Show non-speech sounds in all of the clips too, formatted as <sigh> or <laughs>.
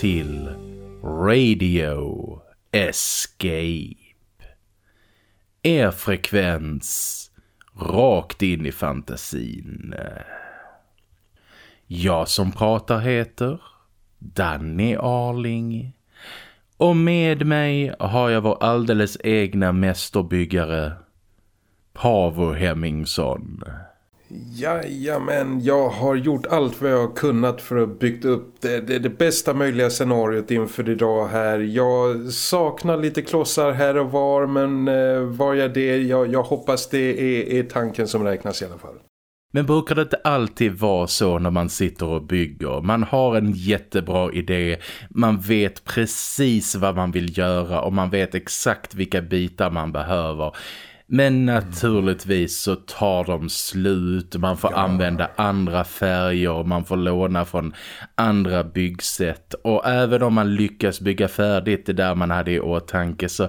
Till Radio Escape. Er frekvens rakt in i fantasin. Jag som pratar heter Danny Arling. Och med mig har jag vår alldeles egna mästerbyggare Pavo Hemmingsson. Jajamän, jag har gjort allt vad jag har kunnat för att bygga upp det, det, det, bästa möjliga scenariot inför idag här. Jag saknar lite klossar här och var men eh, var jag det, jag, jag hoppas det är, är tanken som räknas i alla fall. Men brukar det inte alltid vara så när man sitter och bygger? Man har en jättebra idé, man vet precis vad man vill göra och man vet exakt vilka bitar man behöver. Men naturligtvis så tar de slut, man får ja. använda andra färger, man får låna från andra byggsätt. Och även om man lyckas bygga färdigt det där man hade i åtanke så,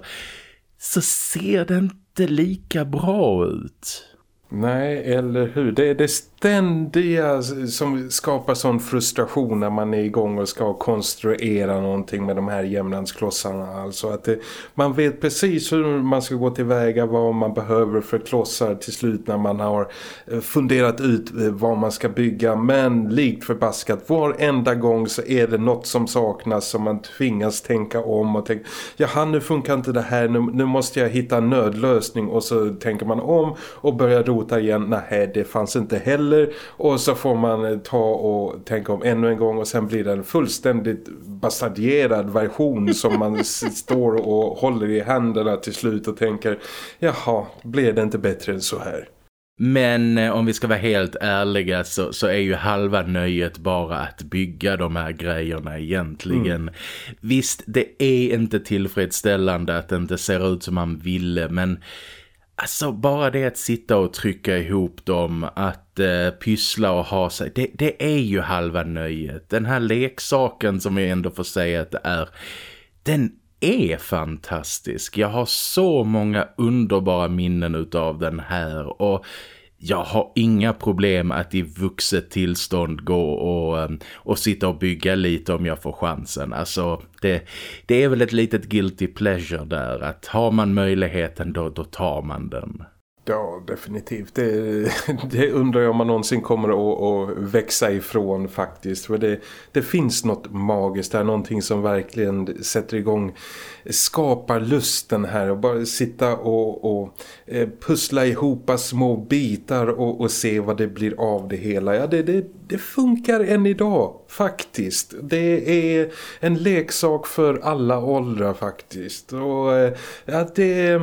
så ser det inte lika bra ut. Nej, eller hur? Det det ständiga som skapar sån frustration när man är igång och ska konstruera någonting med de här jämlandsklossarna. Alltså att det, man vet precis hur man ska gå tillväga, vad man behöver för klossar till slut när man har eh, funderat ut eh, vad man ska bygga. Men likt förbaskat, varenda gång så är det något som saknas som man tvingas tänka om och tänka, jaha nu funkar inte det här, nu, nu måste jag hitta en nödlösning och så tänker man om och börjar rota igen, nej det fanns inte heller heller och så får man eh, ta och tänka om ännu en gång och sen blir det en fullständigt bastardierad version som man <laughs> står och håller i händerna till slut och tänker jaha, blev det inte bättre än så här? Men eh, om vi ska vara helt ärliga så, så, är ju halva nöjet bara att bygga de här grejerna egentligen. Mm. Visst, det är inte tillfredsställande att det inte ser ut som man ville men Alltså bara det att sitta och trycka ihop dem, att eh, pyssla och ha sig, det, det, är ju halva nöjet. Den här leksaken som jag ändå får säga att det är, den är fantastisk. Jag har så många underbara minnen utav den här och jag har inga problem att i vuxet tillstånd gå och, eh, och sitta och bygga lite om jag får chansen. Alltså det, det är väl ett litet guilty pleasure där att har man möjligheten då, då tar man den. Ja, definitivt. Det, <laughs> det undrar jag om man någonsin kommer att, att växa ifrån faktiskt. För det, det finns något magiskt där, någonting som verkligen sätter igång, skapar lusten här. Och bara sitta och, och eh, pussla ihop små bitar och, och, se vad det blir av det hela. Ja, det, det, det funkar än idag faktiskt. Det är en leksak för alla åldrar faktiskt. Och eh, ja, det,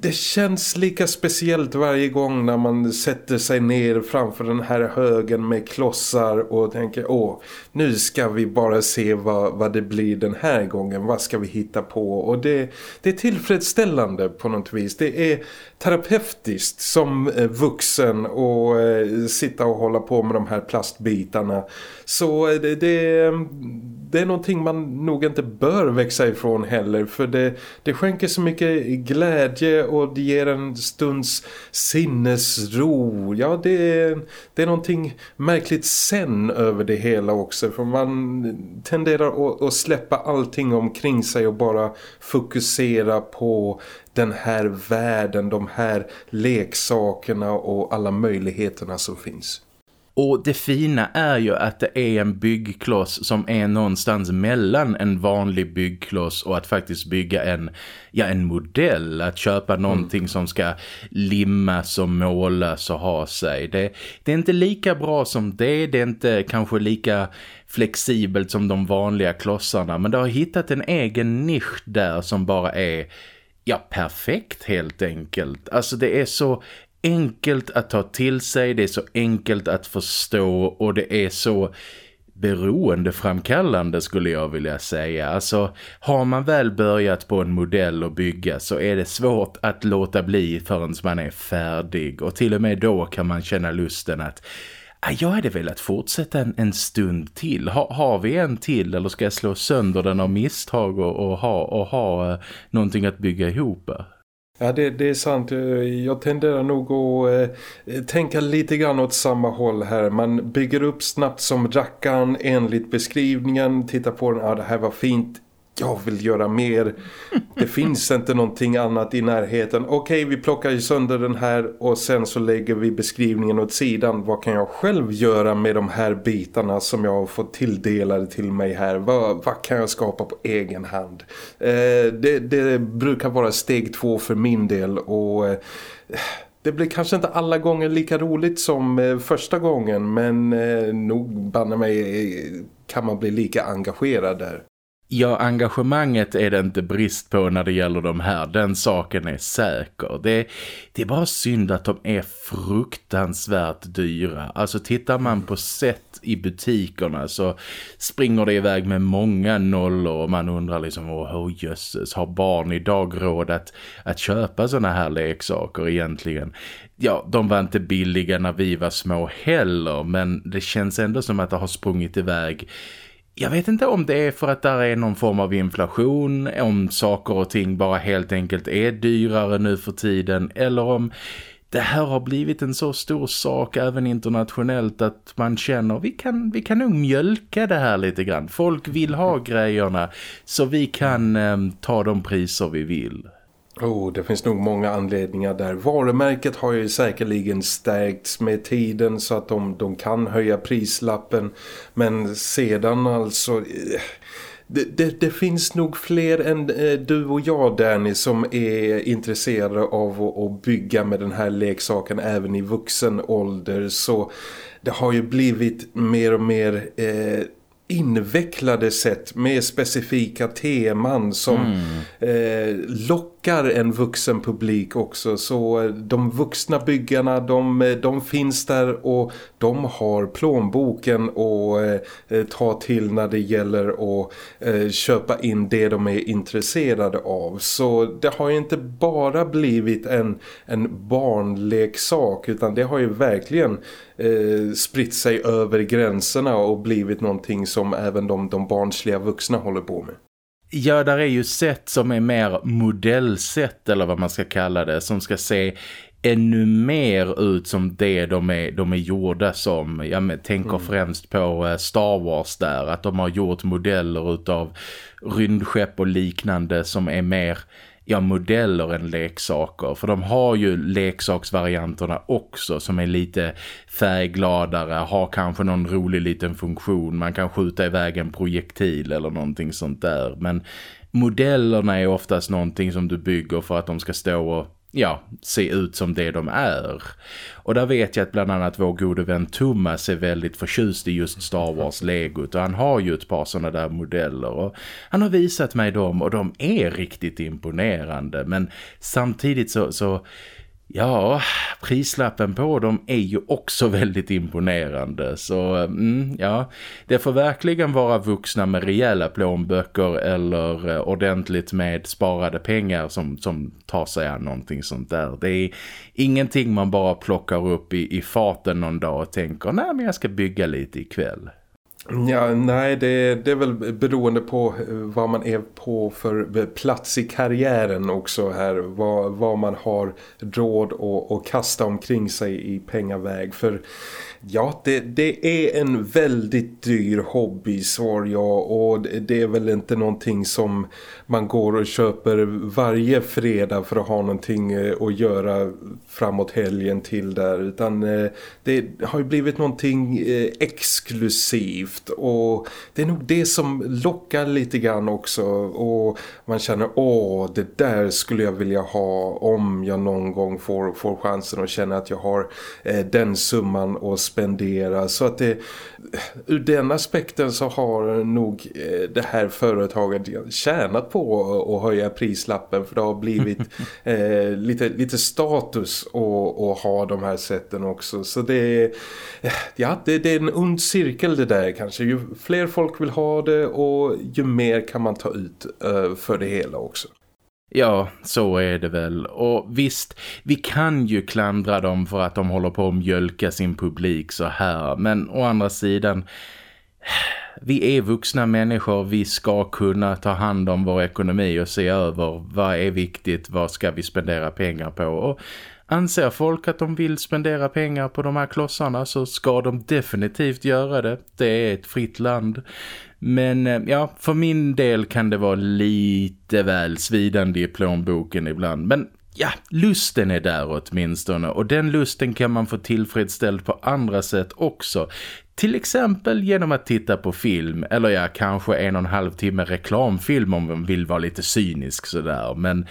det känns lika speciellt varje gång när man sätter sig ner framför den här högen med klossar och tänker åh, nu ska vi bara se vad, vad det blir den här gången. Vad ska vi hitta på? Och det, det är tillfredsställande på något vis. Det är terapeutiskt som eh, vuxen och eh, sitta och hålla på med de här plastbitarna. Så eh, det, det, det, är någonting man nog inte bör växa ifrån heller för det, det skänker så mycket glädje och det ger en stunds sinnesro. Ja, det, det är någonting märkligt sen över det hela också för man tenderar att, att släppa allting omkring sig och bara fokusera på den här världen, de här leksakerna och alla möjligheterna som finns. Och det fina är ju att det är en byggkloss som är någonstans mellan en vanlig byggkloss och att faktiskt bygga en, ja, en modell. Att köpa mm. någonting mm. som ska limmas och målas och ha sig. Det, det är inte lika bra som det, det är inte kanske lika flexibelt som de vanliga klossarna. Men det har hittat en egen nisch där som bara är ja, perfekt helt enkelt. Alltså det är så enkelt att ta till sig, det är så enkelt att förstå och det är så beroendeframkallande skulle jag vilja säga. Alltså har man väl börjat på en modell att bygga så är det svårt att låta bli förrän man är färdig och till och med då kan man känna lusten att ah, jag hade velat fortsätta en, en stund till. Ha, har vi en till eller ska jag slå sönder den av misstag och, och ha, och ha eh, någonting att bygga ihop? Ja, det, det, är sant. Jag tenderar nog att eh, tänka lite grann åt samma håll här. Man bygger upp snabbt som rackan enligt beskrivningen. Tittar på den, ja det här var fint jag vill göra mer. Det finns <laughs> inte någonting annat i närheten. Okej, vi plockar ju sönder den här och sen så lägger vi beskrivningen åt sidan. Vad kan jag själv göra med de här bitarna som jag har fått tilldelade till mig här? Vad, vad kan jag skapa på egen hand? Eh, det, det, brukar vara steg två för min del och... Eh, det blir kanske inte alla gånger lika roligt som eh, första gången men eh, nog banne mig eh, kan man bli lika engagerad där. Ja, engagemanget är det inte brist på när det gäller de här. Den saken är säker. Det, det är bara synd att de är fruktansvärt dyra. Alltså tittar man på set i butikerna så springer det iväg med många nollor och man undrar liksom, åh oh, jösses, har barn idag råd att, att köpa såna här leksaker egentligen? Ja, de var inte billiga när vi var små heller men det känns ändå som att det har sprungit iväg jag vet inte om det är för att där är någon form av inflation, om saker och ting bara helt enkelt är dyrare nu för tiden eller om det här har blivit en så stor sak även internationellt att man känner vi kan, vi kan nog mjölka det här lite grann. Folk vill ha grejerna så vi kan eh, ta de priser vi vill. Oh, det finns nog många anledningar där. Varumärket har ju säkerligen stärkts med tiden så att de, de kan höja prislappen. Men sedan alltså... Eh, det, det, det, finns nog fler än eh, du och jag Danny som är intresserade av att, att, bygga med den här leksaken även i vuxen ålder så det har ju blivit mer och mer eh, invecklade sätt med specifika teman som mm. eh, lockar en vuxen publik också så eh, de vuxna byggarna de, eh, de finns där och de har plånboken att eh, eh, ta till när det gäller att eh, köpa in det de är intresserade av så det har ju inte bara blivit en, en barnleksak utan det har ju verkligen eh, spritt sig över gränserna och blivit någonting som även de, de barnsliga vuxna håller på med. Ja, där är ju sätt som är mer modellsätt eller vad man ska kalla det som ska se ännu mer ut som det de är, de är gjorda som. Jag tänker mm. främst på eh, Star Wars där, att de har gjort modeller utav rymdskepp och liknande som är mer ja, modeller än leksaker. För de har ju leksaksvarianterna också som är lite färggladare, har kanske någon rolig liten funktion. Man kan skjuta iväg en projektil eller någonting sånt där. Men modellerna är oftast någonting som du bygger för att de ska stå och ja, se ut som det de är. Och där vet jag att bland annat vår gode vän Thomas är väldigt förtjust i just Star Wars-legot och han har ju ett par sådana där modeller. Och han har visat mig dem och de är riktigt imponerande. Men samtidigt så, så Ja, prislappen på dem är ju också <laughs> väldigt imponerande. Så mm, ja, det får verkligen vara vuxna med rejäla plånböcker eller eh, ordentligt med sparade pengar som, som tar sig an någonting sånt där. Det är ingenting man bara plockar upp i, i faten någon dag och tänker, nej men jag ska bygga lite ikväll. Ja, nej det, det är väl beroende på eh, vad man är på för eh, plats i karriären också här. Vad, vad man har råd att, kasta omkring sig i pengaväg. För Ja, det, det är en väldigt dyr hobby, svar jag. Och det är väl inte någonting som man går och köper varje fredag för att ha någonting eh, att göra framåt helgen till där. Utan eh, det har ju blivit någonting exklusivt. Och det är nog det som lockar lite grann också. Och man känner, åh, det där skulle jag vilja ha om jag någon gång får, får chansen att känna att jag har den summan och spendera. Så att det, ur den aspekten så har nog eh, det här företaget tjänat på att höja prislappen för det har blivit <laughs> eh, lite, lite status att ha de här sätten också. Så det, ja, det, det är en ond cirkel det där kanske. Ju fler folk vill ha det och ju mer kan man ta ut eh, Eh, för det hela också. Ja, så är det väl. Och visst, vi kan ju klandra dem för att de håller på att mjölka sin publik så här. Men å andra sidan, vi är vuxna människor, vi ska kunna ta hand om vår ekonomi och se över vad är viktigt, vad ska vi spendera pengar på och Anser folk att de vill spendera pengar på de här klossarna så ska de definitivt göra det. Det är ett fritt land. Men eh, ja, för min del kan det vara lite väl svidande i plånboken ibland. Men ja, lusten är där åtminstone och den lusten kan man få tillfredsställd på andra sätt också. Till exempel genom att titta på film eller ja, kanske en och en halv timme reklamfilm om man vill vara lite cynisk sådär. Men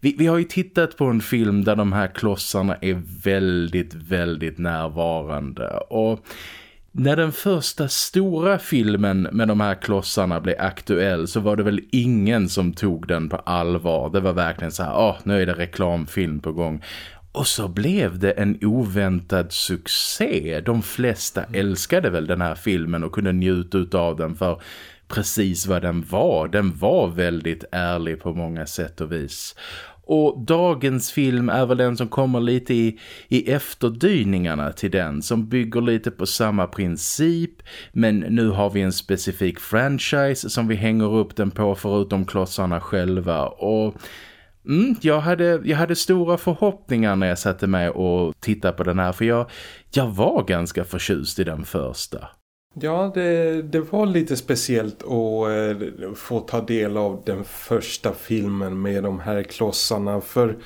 vi, vi har ju tittat på en film där de här klossarna är väldigt, väldigt närvarande och... När den första stora filmen med de här klossarna blev aktuell så var det väl ingen som tog den på allvar. Det var verkligen så här, åh, nu är det reklamfilm på gång. Och så blev det en oväntad succé. De flesta älskade väl den här filmen och kunde njuta av den för precis vad den var. Den var väldigt ärlig på många sätt och vis. Och dagens film är väl den som kommer lite i, i efterdyningarna till den. Som bygger lite på samma princip. Men nu har vi en specifik franchise som vi hänger upp den på förutom klossarna själva. Och... Mm, jag, hade, jag hade stora förhoppningar när jag satte mig och tittade på den här för jag, jag var ganska förtjust i den första. Ja, det, det var lite speciellt att eh, få ta del av den första filmen med de här klossarna för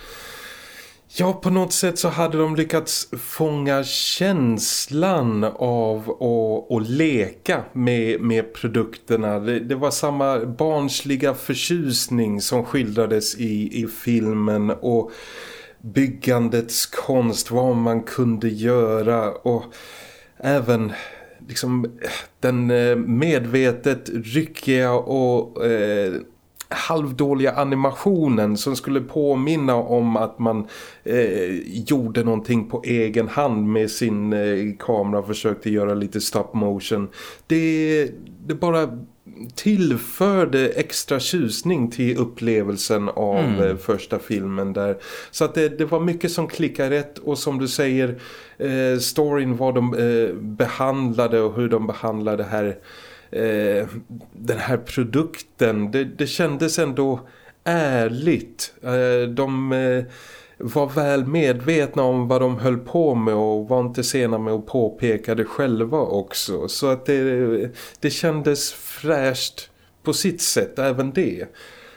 ja, på något sätt så hade de lyckats fånga känslan av att, att leka med, med produkterna. Det, det, var samma barnsliga förtjusning som skildrades i, i filmen och byggandets konst, vad man kunde göra och även liksom den eh, medvetet ryckiga och eh, halvdåliga animationen som skulle påminna om att man eh, gjorde någonting på egen hand med sin eh, kamera och försökte göra lite stop motion. Det, det bara tillförde extra tjusning till upplevelsen av mm. Eh, första filmen där. Så att det, det, var mycket som klickade rätt och som du säger eh, storyn vad de eh, behandlade och hur de behandlade här eh, den här produkten. Det, det kändes ändå ärligt. Eh, de eh, var väl medvetna om vad de höll på med och var inte sena med att påpeka det själva också. Så att det, det kändes fräscht på sitt sätt, även det.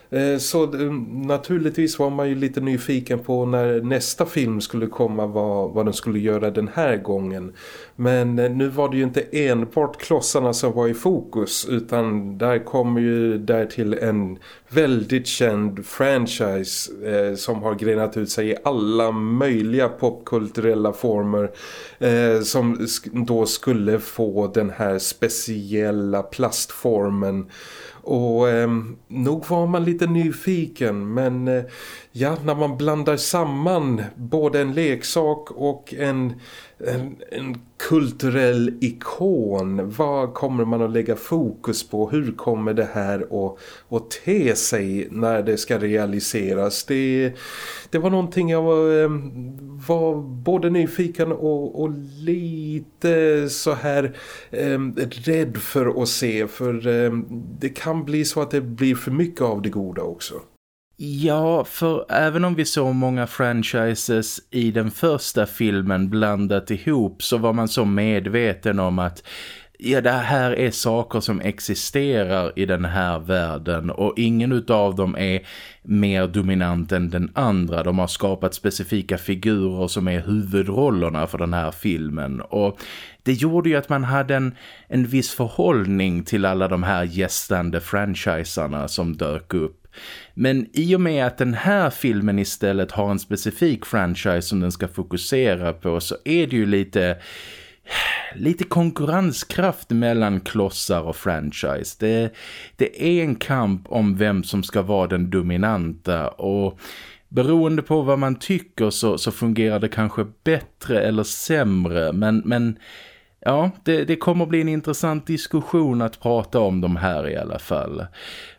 Eh, så eh, naturligtvis var man ju lite nyfiken på när nästa film skulle komma vad, vad den skulle göra den här gången. Men eh, nu var det ju inte enbart klossarna som var i fokus utan där kommer ju därtill en väldigt känd franchise eh, som har grenat ut sig i alla möjliga popkulturella former eh, som då skulle få den här speciella plastformen och eh, nog var man lite nyfiken men eh, ja, när man blandar samman både en leksak och en, en, en, kulturell ikon, vad kommer man att lägga fokus på? Hur kommer det här att, att te sig när det ska realiseras? Det, det var någonting jag var, eh, var både nyfiken och, och lite så här eh, rädd för att se för eh, det kan bli så att det blir för mycket av det goda också. Ja, för även om vi såg många franchises i den första filmen blandat ihop så var man så medveten om att ja, det här är saker som existerar i den här världen och ingen av dem är mer dominant än den andra. De har skapat specifika figurer som är huvudrollerna för den här filmen och det gjorde ju att man hade en, en viss förhållning till alla de här gästande franchisarna som dök upp. Men i och med att den här filmen istället har en specifik franchise som den ska fokusera på så är det ju lite lite konkurrenskraft mellan klossar och franchise. Det, det är en kamp om vem som ska vara den dominanta och beroende på vad man tycker så, så fungerar det kanske bättre eller sämre men, men ja, det, det kommer bli en intressant diskussion att prata om de här i alla fall.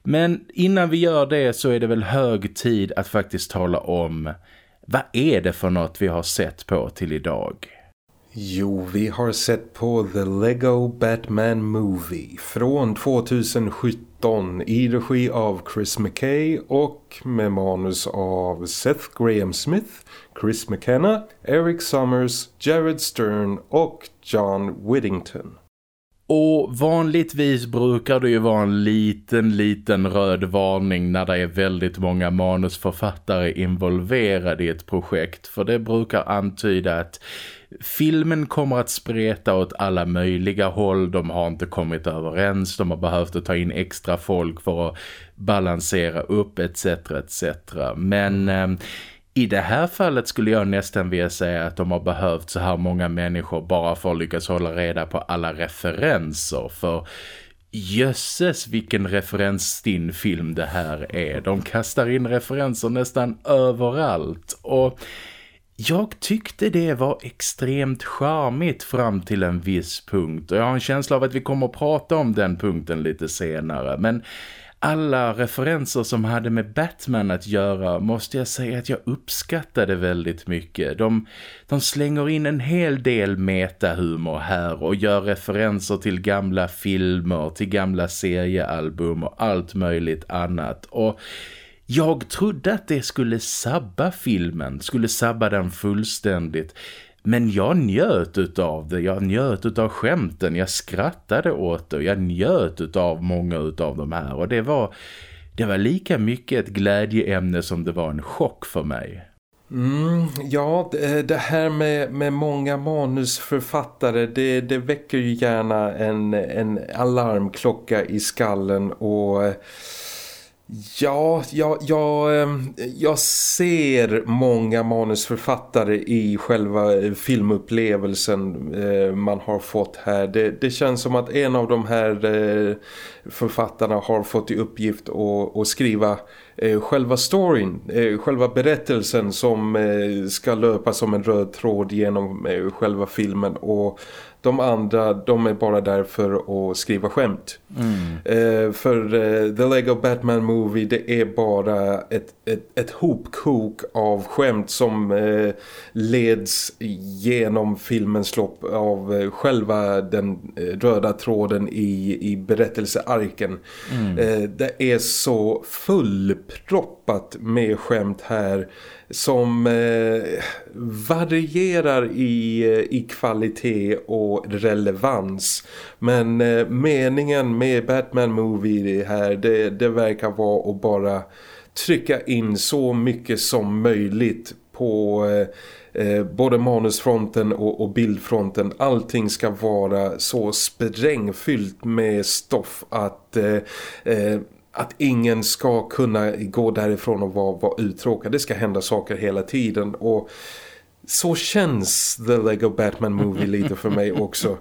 Men innan vi gör det så är det väl hög tid att faktiskt tala om vad är det för något vi har sett på till idag? Jo, vi har sett på The Lego Batman Movie från 2017 i regi av Chris McKay och med manus av Seth Graham Smith, Chris McKenna, Eric Summers, Jared Stern och John Whittington. Och vanligtvis brukar det ju vara en liten, liten röd varning när det är väldigt många manusförfattare involverade i ett projekt. För det brukar antyda att filmen kommer att spreta åt alla möjliga håll. De har inte kommit överens, de har behövt att ta in extra folk för att balansera upp etc. etc. Men... Eh, i det här fallet skulle jag nästan vilja säga att de har behövt så här många människor bara för att lyckas hålla reda på alla referenser. För jösses vilken referensstinn film det här är. De kastar in referenser nästan överallt och... Jag tyckte det var extremt charmigt fram till en viss punkt och jag har en känsla av att vi kommer att prata om den punkten lite senare. Men alla referenser som hade med Batman att göra måste jag säga att jag uppskattade väldigt mycket. De, de slänger in en hel del metahumor här och gör referenser till gamla filmer, till gamla seriealbum och allt möjligt annat. Och jag trodde att det skulle sabba filmen, skulle sabba den fullständigt. Men jag njöt utav det, jag njöt utav skämten, jag skrattade åt det, jag njöt utav många utav de här och det var, det var lika mycket ett glädjeämne som det var en chock för mig. Mm, ja, det här med, med många manusförfattare det, det väcker ju gärna en, en alarmklocka i skallen och Ja, jag, jag, ehm, jag ser många manusförfattare i själva eh, filmupplevelsen eh, man har fått här. Det, det känns som att en av de här eh, författarna har fått i uppgift att, att skriva eh, själva storyn, själva berättelsen som ska löpa som en röd tråd genom själva filmen och de andra, de är bara där för att skriva skämt. Mm. Eh, för eh, The Lego Batman Movie, det är bara ett, ett, ett hopkok av skämt som eh, leds genom filmens lopp av eh, själva den eh, röda tråden i, i berättelsearken. Mm. Eh, det är så proppat med skämt här som eh, varierar i, i kvalitet och relevans. Men eh, meningen med Batman Movie här, det, det verkar vara att bara trycka in så mycket som möjligt på eh, eh, både manusfronten och, och, bildfronten. Allting ska vara så sprängfyllt med stoff att eh, eh att ingen ska kunna gå därifrån och vara, vara uttråkad. Det ska hända saker hela tiden och så känns The Lego Batman Movie lite för mig <laughs> också.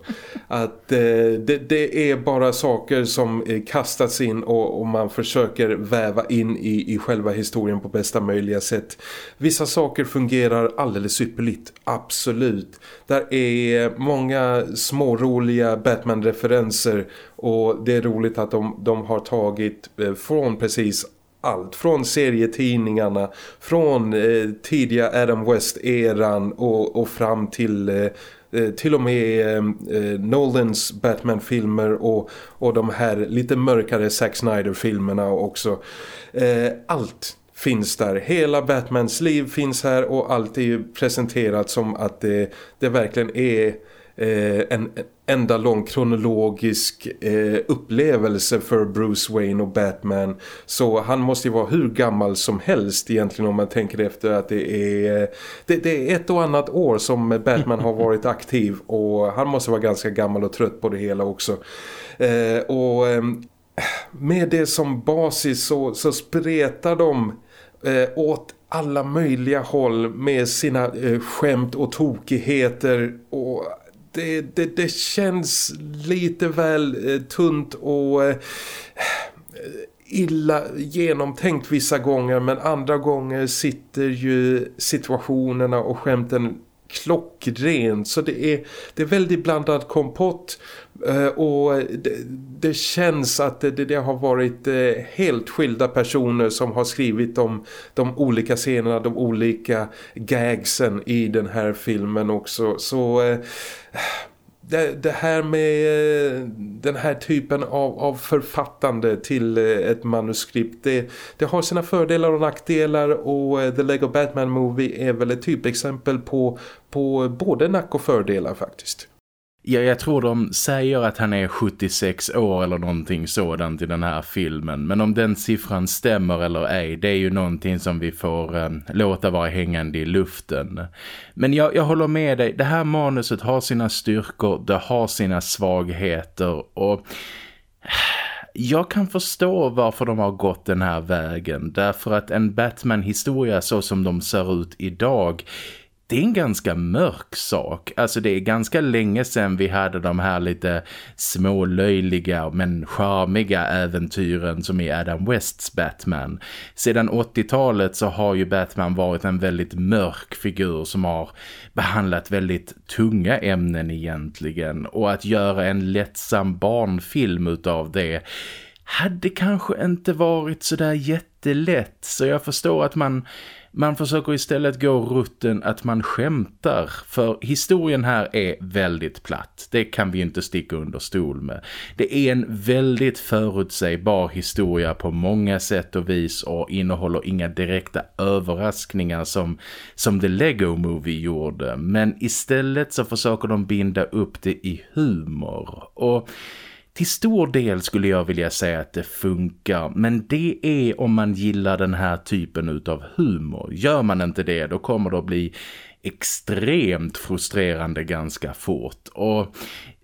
Att eh, det, det, är bara saker som eh, kastats in och, och, man försöker väva in i, i själva historien på bästa möjliga sätt. Vissa saker fungerar alldeles ypperligt, absolut. Där är många små roliga Batman-referenser och det är roligt att de, de har tagit eh, från precis allt. Från serietidningarna, från eh, tidiga Adam West-eran och, och fram till... Eh, eh till och med eh, eh, Nolans Batman-filmer och, och de här lite mörkare Zack Snyder-filmerna också. Eh, allt finns där. Hela Batmans liv finns här och allt är ju presenterat som att det, det verkligen är eh, en enda lång kronologisk eh, upplevelse för Bruce Wayne och Batman. Så han måste ju vara hur gammal som helst egentligen om man tänker efter att det är, det, det är ett och annat år som Batman har varit <laughs> aktiv och han måste vara ganska gammal och trött på det hela också. Eh, och ehm, med det som basis så, så spretar de eh, åt alla möjliga håll med sina eh, skämt och tokigheter och det, det, det känns lite väl eh, tunt och eh, illa genomtänkt vissa gånger men andra gånger sitter ju situationerna och skämten klockrent. Så det är, det är väldigt blandad kompott eh, och det, det, känns att det, det, har varit eh, helt skilda personer som har skrivit om de olika scenerna, de olika gagsen i den här filmen också. Så eh, det, det, här med eh, den här typen av, av författande till eh, ett manuskript det, det har sina fördelar och nackdelar och eh, The Lego Batman Movie är väl ett typexempel på, på både nack och fördelar faktiskt. Ja, jag tror de säger att han är 76 år eller någonting sådant i den här filmen. Men om den siffran stämmer eller ej, det är ju någonting som vi får eh, låta vara hängande i luften. Men jag, jag håller med dig, det här manuset har sina styrkor, det har sina svagheter och... Jag kan förstå varför de har gått den här vägen. Därför att en Batman-historia så som de ser ut idag det är en ganska mörk sak. Alltså det är ganska länge sedan vi hade de här lite smålöjliga men charmiga äventyren som i Adam Wests Batman. Sedan 80-talet så har ju Batman varit en väldigt mörk figur som har behandlat väldigt tunga ämnen egentligen. Och att göra en lättsam barnfilm utav det hade kanske inte varit sådär jättelätt. Så jag förstår att man man försöker istället gå rutten att man skämtar för historien här är väldigt platt. Det kan vi inte sticka under stol med. Det är en väldigt förutsägbar historia på många sätt och vis och innehåller inga direkta överraskningar som, som The Lego Movie gjorde. Men istället så försöker de binda upp det i humor och till stor del skulle jag vilja säga att det funkar men det är om man gillar den här typen av humor. Gör man inte det då kommer det att bli extremt frustrerande ganska fort och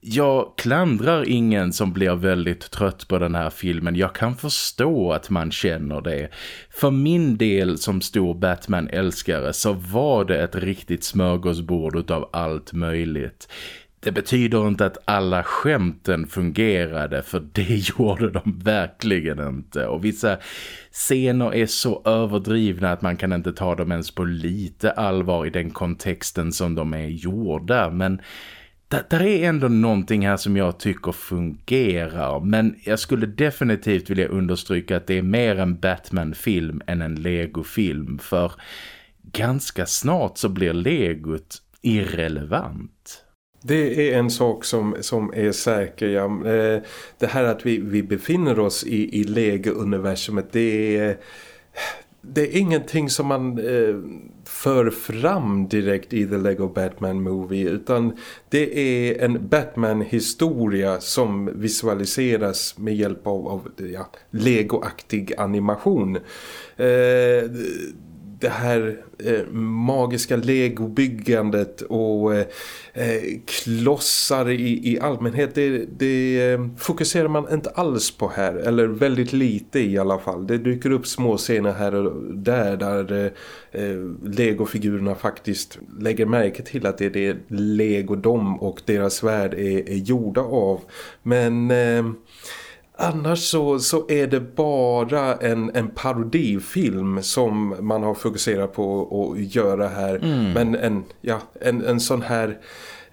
jag klandrar ingen som blir väldigt trött på den här filmen. Jag kan förstå att man känner det. För min del som stor Batman-älskare så var det ett riktigt smörgåsbord av allt möjligt. Det betyder inte att alla skämten fungerade för det <laughs> gjorde de verkligen inte. Och vissa scener är så överdrivna att man kan inte ta dem ens på lite allvar i den kontexten som de är gjorda. Men där är ändå någonting här som jag tycker fungerar. Men jag skulle definitivt vilja understryka att det är mer en Batman-film än en Lego-film. För ganska snart så blir Legot irrelevant. Det är en sak som, som är säker. Ja. Eh, det här att vi, vi befinner oss i, i Lego-universumet det är, det är ingenting som man eh, för fram direkt i The Lego Batman Movie utan det är en Batman-historia som visualiseras med hjälp av, av ja, Lego-aktig animation. Eh, det här eh, magiska legobyggandet och eh, eh, klossar i, i allmänhet det, det eh, fokuserar man inte alls på här eller väldigt lite i alla fall. Det dyker upp små scener här och där där eh, eh, legofigurerna faktiskt lägger märke till att det är det lego de och deras värld är, är gjorda av. Men eh, Annars så, så är det bara en, en parodifilm som man har fokuserat på att göra här. Mm. Men en, ja, en, en sån här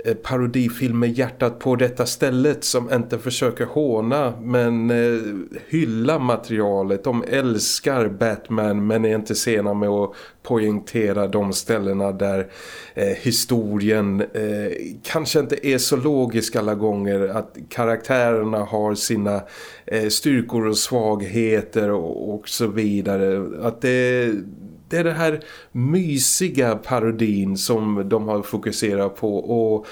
Eh, parodifilm med hjärtat på detta stället som inte försöker håna men eh, hylla materialet. De älskar Batman men är inte sena med att poängtera de ställena där eh, historien eh, kanske inte är så logisk alla gånger. Att karaktärerna har sina eh, styrkor och svagheter och, och så vidare. Att det det är det här mysiga parodin som de har fokuserat på och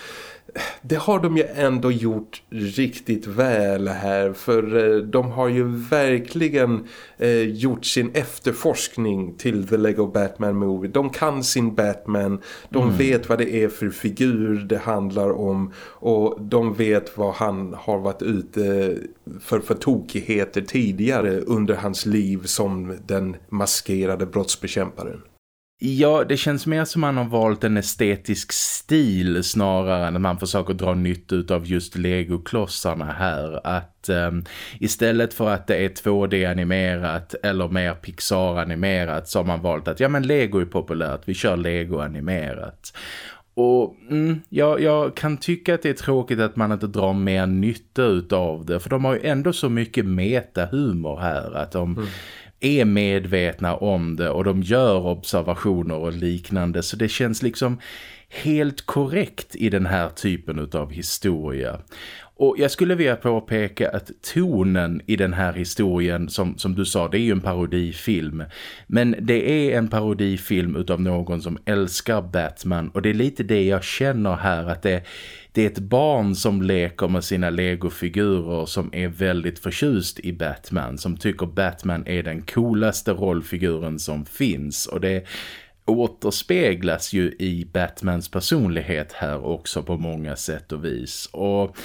det har de ju ändå gjort riktigt väl här för eh, de har ju verkligen eh, gjort sin efterforskning till The Lego Batman Movie. De kan sin Batman, de mm. vet vad det är för figur det handlar om och de vet vad han har varit ute för, för tokigheter tidigare under hans liv som den maskerade brottsbekämparen. Ja, det känns mer som man har valt en estetisk stil snarare än att man försöker dra nytta av just Lego-klossarna här. Att um, istället för att det är 2D-animerat eller mer Pixar-animerat så har man valt att ja men Lego är populärt, vi kör Lego-animerat. Och mm, ja, jag kan tycka att det är tråkigt att man inte drar mer nytta av det. För de har ju ändå så mycket metahumor här. Att de mm är medvetna om det och de gör observationer och liknande. Så det känns liksom helt korrekt i den här typen av historia. Och jag skulle vilja påpeka att tonen i den här historien, som, som du sa, det är ju en parodifilm. Men det är en parodifilm utav någon som älskar Batman. Och det är lite det jag känner här, att det, det är ett barn som leker med sina legofigurer som är väldigt förtjust i Batman. Som tycker Batman är den coolaste rollfiguren som finns. Och det återspeglas ju i Batmans personlighet här också på många sätt och vis. Och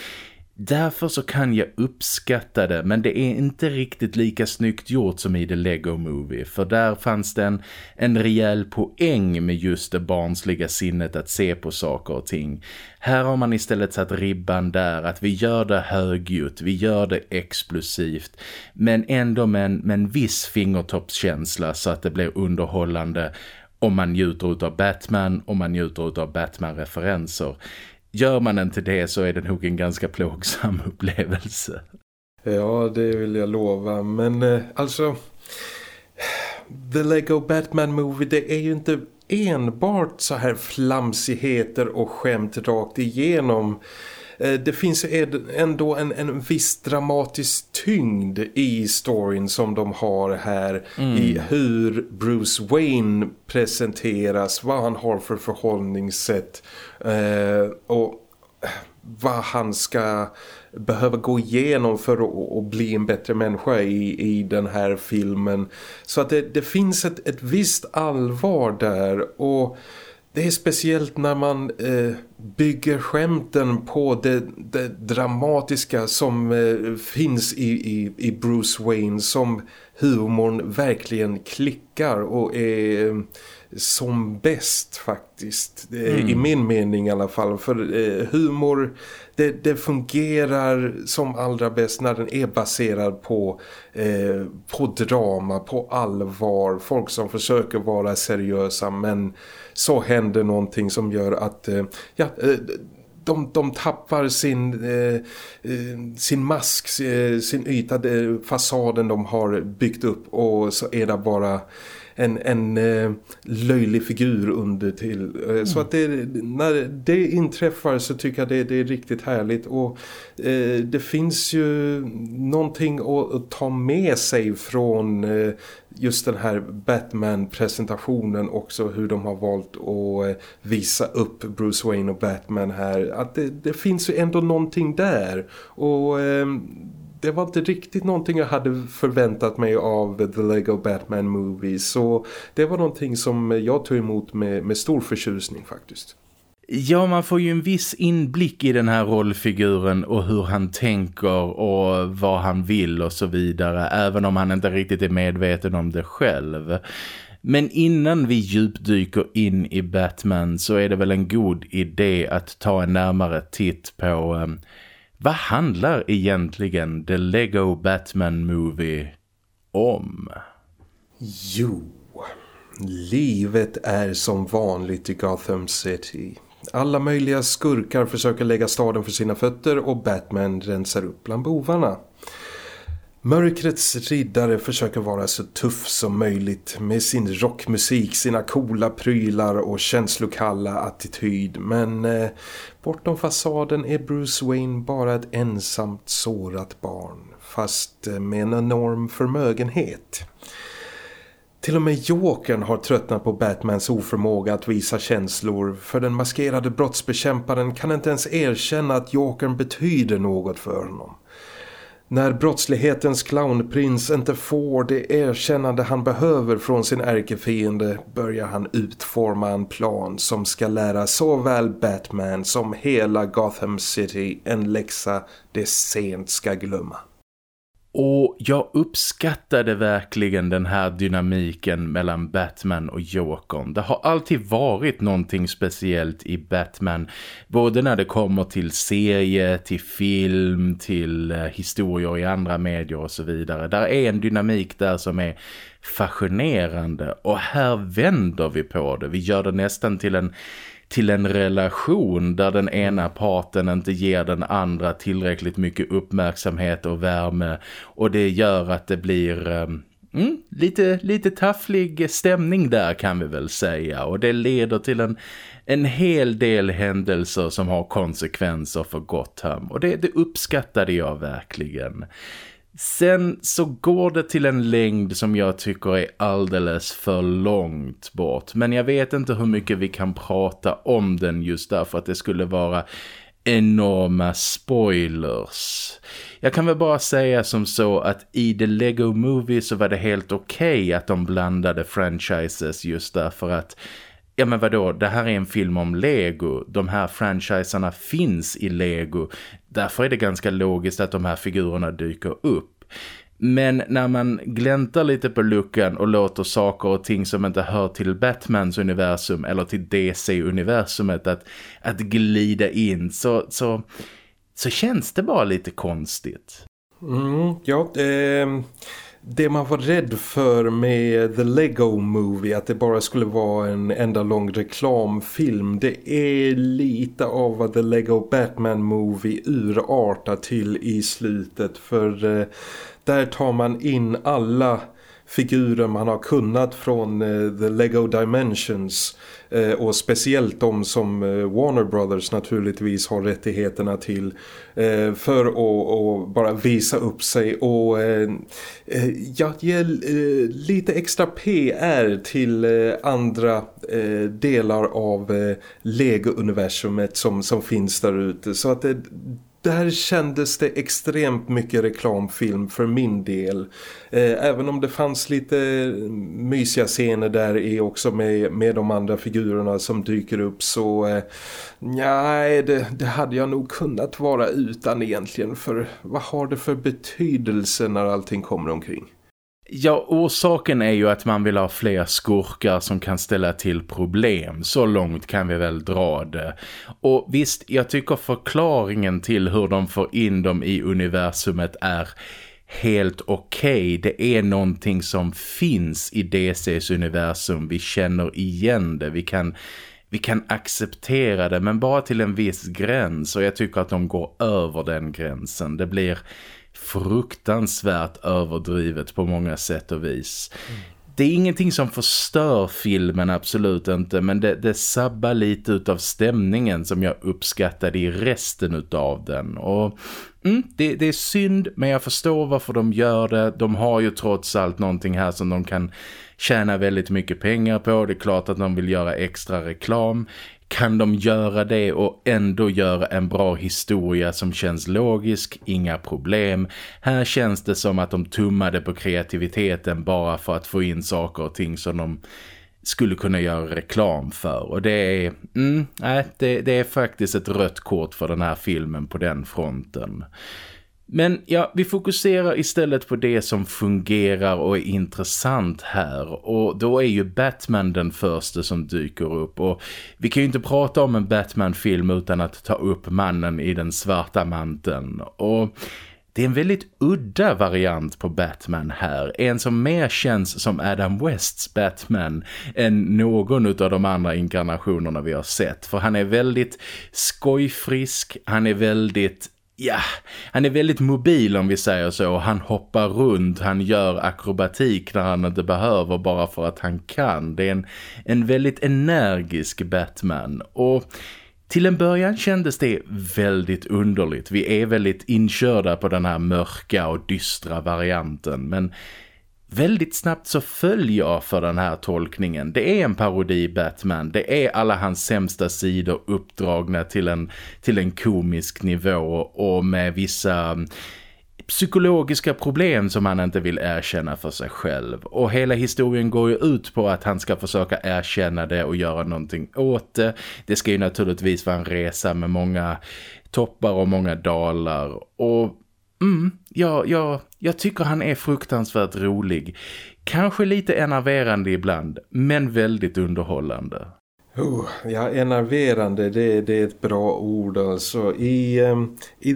Därför så kan jag uppskatta det men det är inte riktigt lika snyggt gjort som i The Lego Movie för där fanns det en, en rejäl poäng med just det barnsliga sinnet att se på saker och ting. Här har man istället satt ribban där att vi gör det högljutt, vi gör det explosivt men ändå med en, med en viss fingertoppskänsla så att det blir underhållande om man njuter av Batman och man njuter av Batman-referenser. Gör man inte det så är det nog en ganska plågsam <laughs> upplevelse. Ja, det vill jag lova. Men eh, alltså, <sighs> The Lego Batman Movie, det är ju inte enbart så här flamsigheter och skämt rakt igenom. Eh, det finns ändå en, en viss dramatisk tyngd i storyn som de har här mm. i hur Bruce Wayne presenteras, vad han har för förhållningssätt eh, och vad han ska behöva gå igenom för att, att, bli en bättre människa i, i den här filmen. Så att det, det finns ett, ett visst allvar där och det är speciellt när man eh, bygger skämten på det, det dramatiska som eh, finns i, i, i, Bruce Wayne som humorn verkligen klickar och är eh, som bäst faktiskt. Mm. I min mening i alla fall. För eh, humor det, det, fungerar som allra bäst när den är baserad på, eh, på drama, på allvar. Folk som försöker vara seriösa men så händer någonting som gör att eh, ja, eh, de, de tappar sin, eh, eh sin mask, eh, sin yta, eh, fasaden de har byggt upp och så är det bara en, en eh, löjlig figur under till. Eh, mm. Så att det, när det inträffar så tycker jag det, det är riktigt härligt och eh, det finns ju någonting att, att, ta med sig från eh, just den här Batman-presentationen också hur de har valt att eh, visa upp Bruce Wayne och Batman här. Att det, det finns ju ändå någonting där och eh, det var inte riktigt någonting jag hade förväntat mig av The Lego Batman Movie så det var någonting som jag tog emot med, med stor förtjusning faktiskt. Ja, man får ju en viss inblick i den här rollfiguren och hur han tänker och vad han vill och så vidare, även om han inte riktigt är medveten om det själv. Men innan vi djupdyker in i Batman så är det väl en god idé att ta en närmare titt på eh, vad handlar egentligen The Lego Batman Movie om? Jo, livet är som vanligt i Gotham City. Alla möjliga skurkar försöker lägga staden för sina fötter och Batman rensar upp bland bovarna. Mörkrets riddare försöker vara så tuff som möjligt med sin rockmusik, sina coola prylar och känslokalla attityd. Men eh, bortom fasaden är Bruce Wayne bara ett ensamt sårat barn, fast eh, med en enorm förmögenhet. Till och med Jokern har tröttnat på Batmans oförmåga att visa känslor för den maskerade brottsbekämparen kan inte ens erkänna att Jokern betyder något för honom. När brottslighetens clownprins inte får det erkännande han behöver från sin ärkefiende börjar han utforma en plan som ska lära såväl Batman som hela Gotham City en läxa det sent ska glömma. Och jag uppskattade verkligen den här dynamiken mellan Batman och Jokern. Det har alltid varit någonting speciellt i Batman. Både när det kommer till serie, till film, till eh, historier i andra medier och så vidare. Där är en dynamik där som är fascinerande. Och här vänder vi på det. Vi gör det nästan till en till en relation där den ena parten inte ger den andra tillräckligt mycket uppmärksamhet och värme. Och det gör att det blir... Ehm, mm, lite, lite tafflig stämning där kan vi väl säga. Och det leder till en, en hel del händelser som har konsekvenser för Gotham. Och det, det uppskattade jag verkligen. Sen så går det till en längd som jag tycker är alldeles för långt bort. Men jag vet inte hur mycket vi kan prata om den just därför att det skulle vara enorma spoilers. Jag kan väl bara säga som så att i The Lego Movie så var det helt okej okay att de blandade franchises just därför att Ja men vadå, det här är en film om Lego. De här franchiserna finns i Lego. Därför är det ganska logiskt att de här figurerna dyker upp. Men när man gläntar lite på luckan och låter saker och ting som inte hör till Batmans universum eller till DC-universumet att, att glida in så, så, så känns det bara lite konstigt. Mm, ja, eh, det man var rädd för med The Lego Movie, att det bara skulle vara en enda lång reklamfilm, det är lite av vad The Lego Batman Movie urartar till i slutet. För eh, där tar man in alla figurer man har kunnat från eh, The Lego Dimensions eh, och speciellt de som eh, Warner Brothers naturligtvis har rättigheterna till eh, för att bara visa upp sig. Och eh, eh ja, ge eh, lite extra PR till eh, andra delar av Lego-universumet som, som finns där ute. Så att det där kändes det extremt mycket reklamfilm för min del. Eh, även om det fanns lite mysiga scener där i också med, med de andra figurerna som dyker upp så eh, nej, det, det hade jag nog kunnat vara utan egentligen. För vad har det för betydelse när allting kommer omkring? Ja, orsaken är ju att man vill ha fler skurkar som kan ställa till problem. Så långt kan vi väl dra det. Och visst, jag tycker förklaringen till hur de får in dem i universumet är helt okej. Okay. Det är någonting som finns i DCs universum. Vi känner igen det. Vi kan, vi kan acceptera det men bara till en viss gräns. Och jag tycker att de går över den gränsen. Det blir fruktansvärt överdrivet på många sätt och vis. Mm. Det är ingenting som förstör filmen, absolut inte. Men det, det sabbar lite av stämningen som jag uppskattade i resten av den. Och mm, det, det, är synd, men jag förstår varför de gör det. De har ju trots allt någonting här som de kan tjäna väldigt mycket pengar på. Det är klart att de vill göra extra reklam. Kan de göra det och ändå göra en bra historia som känns logisk? Inga problem. Här känns det som att de tummade på kreativiteten bara för att få in saker och ting som de skulle kunna göra reklam för. Och det är, mm, nej, det, det är faktiskt ett rött kort för den här filmen på den fronten. Men ja, vi fokuserar istället på det som fungerar och är intressant här. Och då är ju Batman den första som dyker upp. Och vi kan ju inte prata om en Batman-film utan att ta upp mannen i den svarta manteln. Och... Det är en väldigt udda variant på Batman här. En som mer känns som Adam Wests Batman än någon av de andra inkarnationerna vi har sett. För han är väldigt skojfrisk, han är väldigt ja, han är väldigt mobil om vi säger så. Han hoppar runt, han gör akrobatik när han inte behöver bara för att han kan. Det är en, en väldigt energisk Batman och... Till en början kändes det väldigt underligt. Vi är väldigt inkörda på den här mörka och dystra varianten. Men Väldigt snabbt så följer jag för den här tolkningen. Det är en parodi Batman. Det är alla hans sämsta sidor uppdragna till en, till en komisk nivå och med vissa mm, psykologiska problem som han inte vill erkänna för sig själv. Och hela historien går ju ut på att han ska försöka erkänna det och göra någonting åt det. Det ska ju naturligtvis vara en resa med många toppar och många dalar. Och Mm, ja, ja, jag tycker han är fruktansvärt rolig. Kanske lite enerverande ibland, men väldigt underhållande. Oh, ja, enerverande, det, det är ett bra ord alltså. I, um, I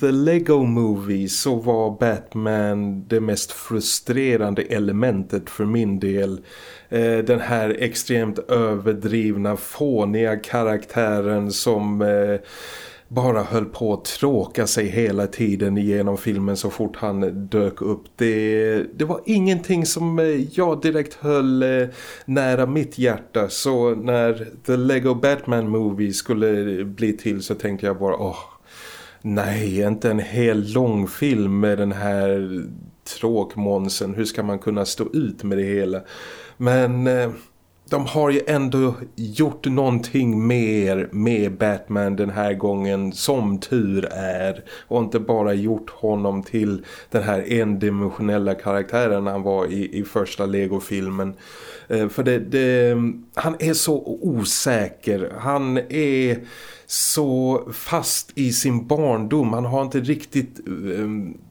The Lego Movie så var Batman det mest frustrerande elementet för min del. Eh, den här extremt överdrivna, fåniga karaktären som... Eh, bara höll på att tråka sig hela tiden genom filmen så fort han dök upp. Det, det var ingenting som eh, jag direkt höll eh, nära mitt hjärta. Så när The Lego Batman Movie skulle eh, bli till så tänkte jag bara, åh, nej, inte en hel lång film med den här tråkmånsen. Hur ska man kunna stå ut med det hela? Men... De har ju ändå gjort någonting mer med Batman den här gången som tur är. Och inte bara gjort honom till den här endimensionella karaktären han var i, i första Lego-filmen. Eh, för det, det, han är så osäker, han är så fast i sin barndom, han har inte riktigt... eh,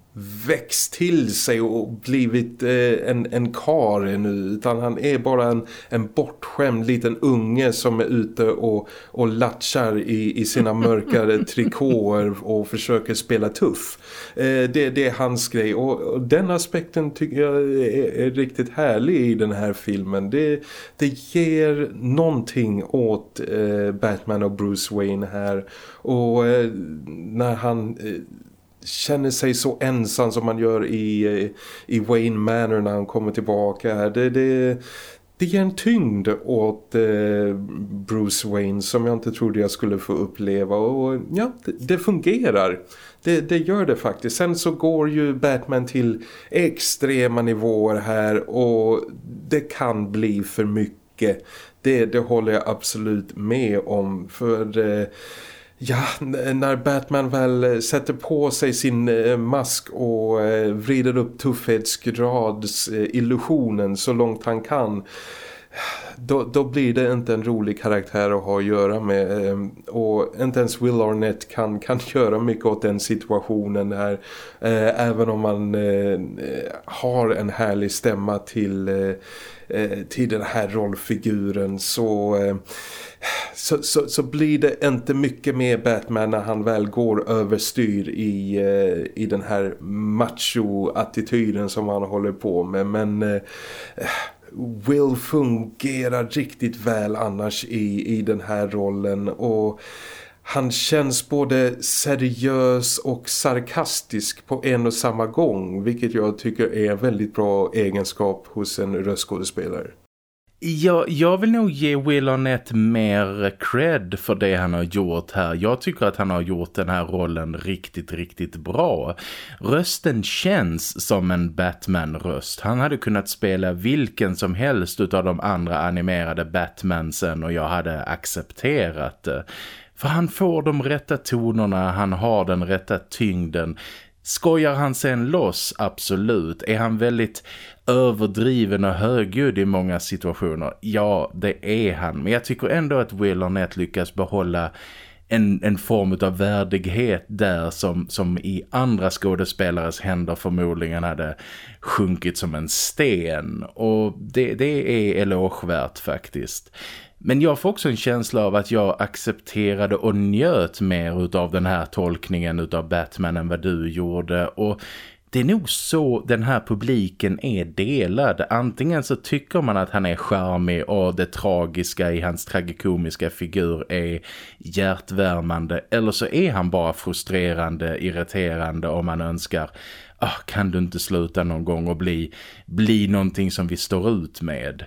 växt till sig och blivit eh, en, en kar nu utan han är bara en, en bortskämd liten unge som är ute och, och latchar i, i sina <laughs> mörkare trikåer och försöker spela tuff. Eh, det, det är hans grej och, och, den aspekten tycker jag är, är, riktigt härlig i den här filmen. Det, det ger någonting åt eh, Batman och Bruce Wayne här och eh, när han eh, känner sig så ensam som man gör i, i Wayne Manor när han kommer tillbaka. Det, det, det ger en tyngd åt eh, Bruce Wayne som jag inte trodde jag skulle få uppleva och ja, det, det fungerar. Det, det, gör det faktiskt. Sen så går ju Batman till extrema nivåer här och det kan bli för mycket. Det, det håller jag absolut med om för... Eh, Ja, när Batman väl eh, sätter på sig sin eh, mask och eh, vrider upp tuffhetsgrads-illusionen så långt han kan då, då blir det inte en rolig karaktär att ha att göra med ehm, och inte ens Will Arnett kan, kan <laughs> göra mycket åt den situationen här eh, även om man eh, eh, har en härlig stämma till, till den här rollfiguren så så, så, så blir det inte mycket mer Batman när han väl går överstyr i, i den här macho-attityden som han håller på med. Men Will fungerar riktigt väl annars i, i den här rollen och han känns både seriös och sarkastisk på en och samma gång vilket jag tycker är en väldigt bra egenskap hos en röstskådespelare. Jag, jag vill nog ge Will Arnett mer cred för det han har gjort här. Jag tycker att han har gjort den här rollen riktigt, riktigt bra. Rösten känns som en Batman-röst. Han hade kunnat spela vilken som helst av de andra animerade Batmansen och jag hade accepterat det. För han får de rätta tonerna, han har den rätta tyngden. Skojar han sen loss? Absolut. Är han väldigt överdriven och högljudd i många situationer? Ja, det är han. Men jag tycker ändå att Will Arnett lyckas behålla en, en form av värdighet där som, som i andra skådespelares händer förmodligen hade sjunkit som en sten. Och det, det är elogevärt faktiskt. Men jag får också en känsla av att jag accepterade och njöt mer av den här tolkningen av Batman än vad du gjorde. Och det är nog så den här publiken är delad. Antingen så tycker man att han är charmig och det tragiska i hans tragikomiska figur är hjärtvärmande. Eller så är han bara frustrerande, irriterande och man önskar ah, kan du inte sluta någon gång och bli, bli någonting som vi står ut med.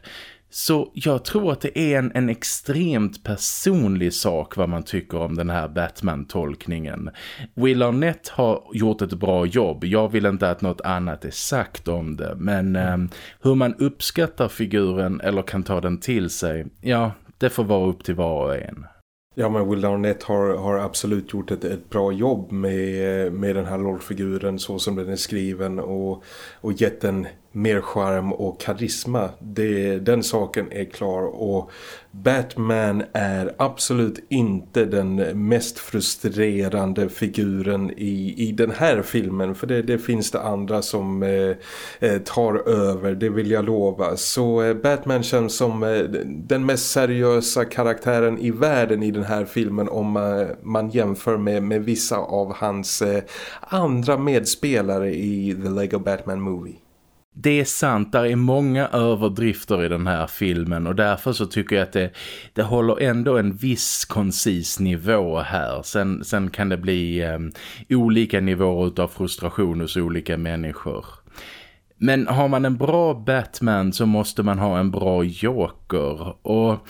Så jag tror att det är en, en extremt personlig sak vad man tycker om den här Batman-tolkningen. Will Arnett har gjort ett bra jobb. Jag vill inte att något annat är sagt om det. Men eh, hur man uppskattar figuren eller kan ta den till sig, ja, det får vara upp till var och en. Ja men Will Arnett har, har absolut gjort ett, ett bra jobb med, med den här rollfiguren så som den är skriven och, och gett den mer charm och karisma. Det, den saken är klar och Batman är absolut inte den mest frustrerande figuren i, i den här filmen för det, det finns det andra som eh, eh tar över, det vill jag lova. Så eh, Batman känns som eh, den mest seriösa karaktären i världen i den här filmen om eh, man jämför med, med vissa av hans eh, andra medspelare i The Lego Batman Movie. Det är sant, där är många överdrifter i den här filmen och därför så tycker jag att det, det håller ändå en viss koncis nivå här. Sen, sen kan det bli eh, olika nivåer av frustration hos olika människor. Men har man en bra Batman så måste man ha en bra Joker och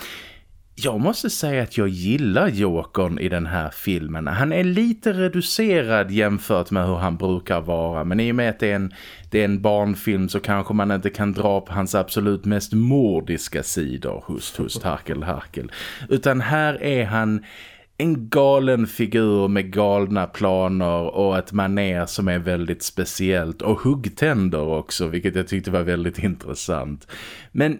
jag måste säga att jag gillar Jokern i den här filmen. Han är lite reducerad jämfört med hur han brukar vara. Men i och med att det är en, det är en barnfilm så kanske man inte kan dra på hans absolut mest mordiska sidor. Hust, hust, harkel, harkel. Utan här är han en galen figur med galna planer och ett maner som är väldigt speciellt och huggtänder också vilket jag tyckte var väldigt intressant. Men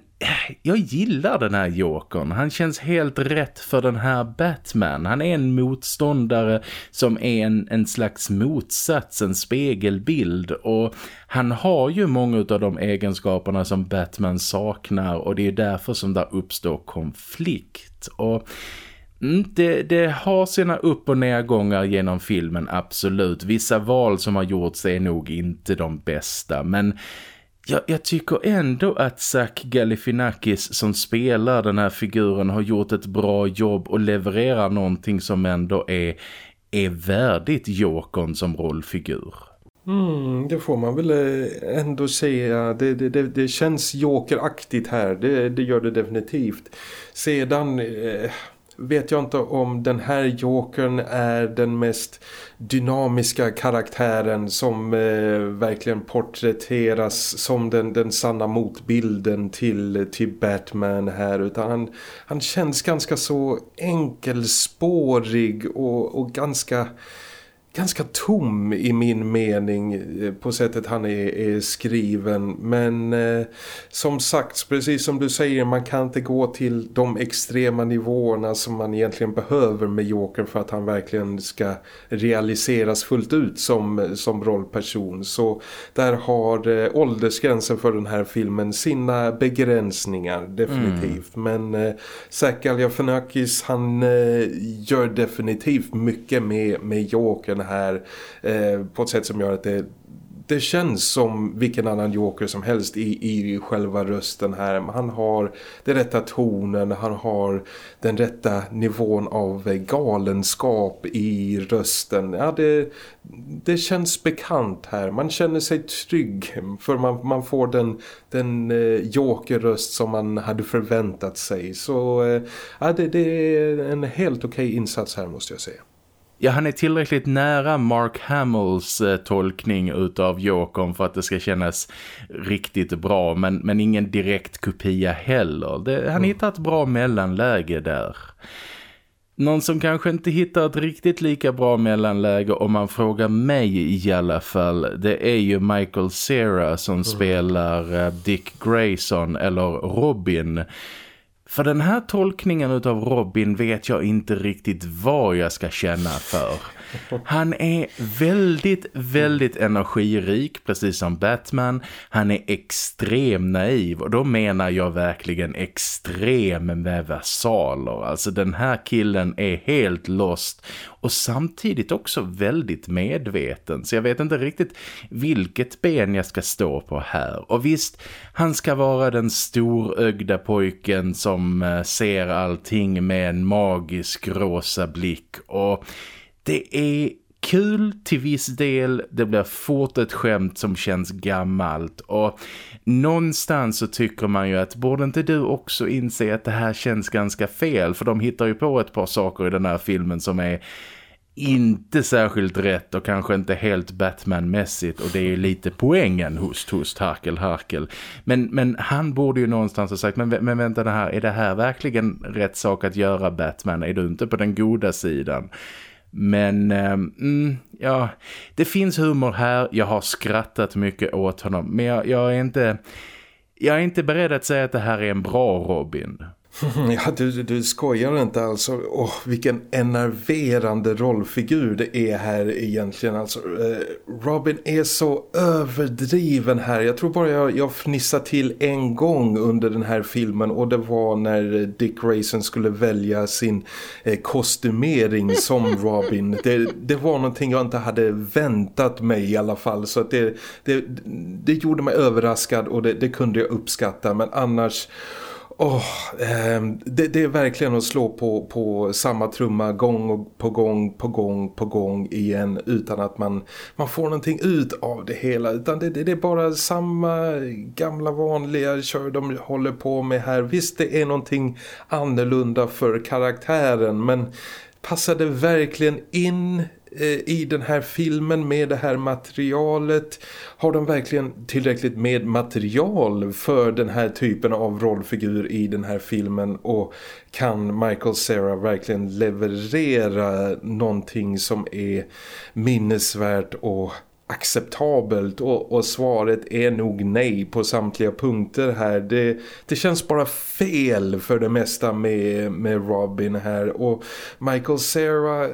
jag gillar den här Jokern. Han känns helt rätt för den här Batman. Han är en motståndare som är en, en slags motsats, en spegelbild och han har ju många av de egenskaperna som Batman saknar och det är därför som där uppstår konflikt och mm, det, det, har sina upp- och nedgångar genom filmen, absolut. Vissa val som har gjorts är nog inte de bästa, men jag, jag tycker ändå att Zach Galifianakis som spelar den här figuren har gjort ett bra jobb och levererar någonting som ändå är, är värdigt Jokern som rollfigur. Mm, det får man väl eh, ändå säga. Det, det, det, det känns jokeraktigt här, det, det gör det definitivt. Sedan... Eh vet jag inte om den här Jokern är den mest dynamiska karaktären som eh, verkligen porträtteras som den, den sanna motbilden till, till Batman här. Utan han, han känns ganska så enkelspårig och, och ganska ganska tom i min mening eh, på sättet han är, är skriven. Men eh, som sagt, precis som du säger, man kan inte gå till de extrema nivåerna som man egentligen behöver med Joker för att han verkligen ska realiseras fullt ut som, som rollperson. Så där har eh, åldersgränsen för den här filmen sina begränsningar, definitivt. Mm. Men eh, Zach Galifianakis, han eh, gör definitivt mycket med, med Jokern här eh, på ett sätt som gör att det, det känns som vilken annan Joker som helst i, i själva rösten här. Han har den rätta tonen, han har den rätta nivån av galenskap i rösten. Ja, det, det känns bekant här. Man känner sig trygg för man, man får den, den eh, som man hade förväntat sig. Så eh, ja, det, det är en helt okej okay insats här måste jag säga. Ja, han är tillräckligt nära Mark Hamills eh, tolkning utav Jokern för att det ska kännas riktigt bra. Men, men ingen direkt kopia heller. Det, han mm. hittar ett bra mellanläge där. Någon som kanske inte hittar ett riktigt lika bra mellanläge om man frågar mig i alla fall. Det är ju Michael Cera som mm. spelar eh, Dick Grayson eller Robin- för den här tolkningen av Robin vet jag inte riktigt vad jag ska känna för. Han är väldigt, väldigt energirik, precis som Batman. Han är extrem naiv och då menar jag verkligen extrem med versaler. Alltså den här killen är helt lost och samtidigt också väldigt medveten. Så jag vet inte riktigt vilket ben jag ska stå på här. Och visst, han ska vara den storögda pojken som eh, ser allting med en magisk rosa blick och det är kul till viss del. Det blir fort ett skämt som känns gammalt och någonstans så tycker man ju att borde inte du också inse att det här känns ganska fel för de hittar ju på ett par saker i den här filmen som är inte särskilt rätt och kanske inte helt Batman-mässigt och det är lite poängen host, host, harkel, harkel. Men, men han borde ju någonstans ha sagt, men, men vänta det här, är det här verkligen rätt sak att göra Batman? Är du inte på den goda sidan? Men eh, mm, ja, det finns humor här. Jag har skrattat mycket åt honom. Men jag, jag, är inte... Jag är inte beredd att säga att det här är en bra Robin. <laughs> Ja, du, du skojar inte alltså. Åh, vilken enerverande rollfigur det är här egentligen. Alltså, eh, Robin är så överdriven här. Jag tror bara jag, jag fnissade till en gång under den här filmen och det var när Dick Grayson skulle välja sin eh, kostymering som <laughs> Robin. Det, det var någonting jag inte hade väntat mig i alla fall. Så att det, det, det gjorde mig överraskad och det, det kunde jag uppskatta. Men annars Oh, eh, det, det, är verkligen att slå på, på samma trumma gång på gång på gång på gång igen utan att man, man får någonting ut av det hela utan det, det, det är bara samma gamla vanliga kör de håller på med här. Visst det är någonting annorlunda för karaktären men passar det verkligen in Eh, i den här filmen med det här materialet? Har de verkligen tillräckligt med material för den här typen av rollfigur i den här filmen och kan Michael Cera verkligen leverera någonting som är minnesvärt och acceptabelt och, och, svaret är nog nej på samtliga punkter här. Det, det känns bara fel för det mesta med, med Robin här och Michael Cera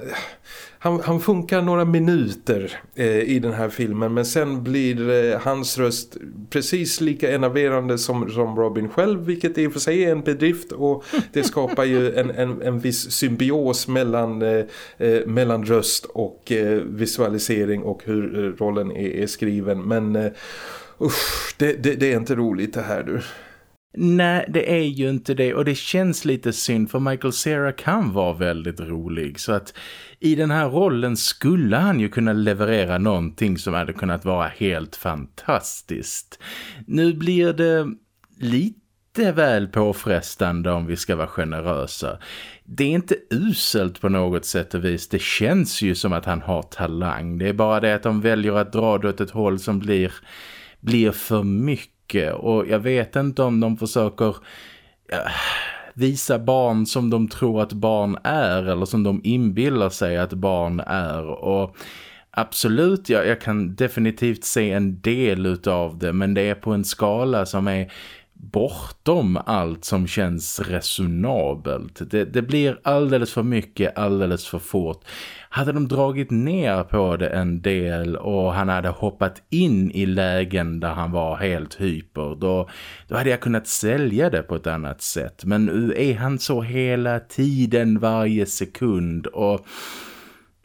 han, han funkar några minuter eh, i den här filmen men sen blir eh, hans röst precis lika enerverande som, som Robin själv vilket i och för sig är en bedrift och det skapar ju en, en, en viss symbios mellan, eh, eh mellan röst och eh, visualisering och hur eh, rollen är, är skriven men eh, usch, det, det, det är inte roligt det här du. Nej, det är ju inte det och det känns lite synd för Michael Cera kan vara väldigt rolig så att i den här rollen skulle han ju kunna leverera någonting som hade kunnat vara helt fantastiskt. Nu blir det lite väl påfrestande om vi ska vara generösa. Det är inte uselt på något sätt och vis. Det känns ju som att han har talang. Det är bara det att de väljer att dra det åt ett håll som blir, blir för mycket. Och jag vet inte om de försöker... Visa barn som de tror att barn är eller som de inbillar sig att barn är. Och absolut, jag, jag kan definitivt se en del av det men det är på en skala som är bortom allt som känns resonabelt. Det, det, blir alldeles för mycket, alldeles för fort. Hade de dragit ner på det en del och han hade hoppat in i lägen där han var helt hyper, då, då hade jag kunnat sälja det på ett annat sätt. Men nu är han så hela tiden, varje sekund och...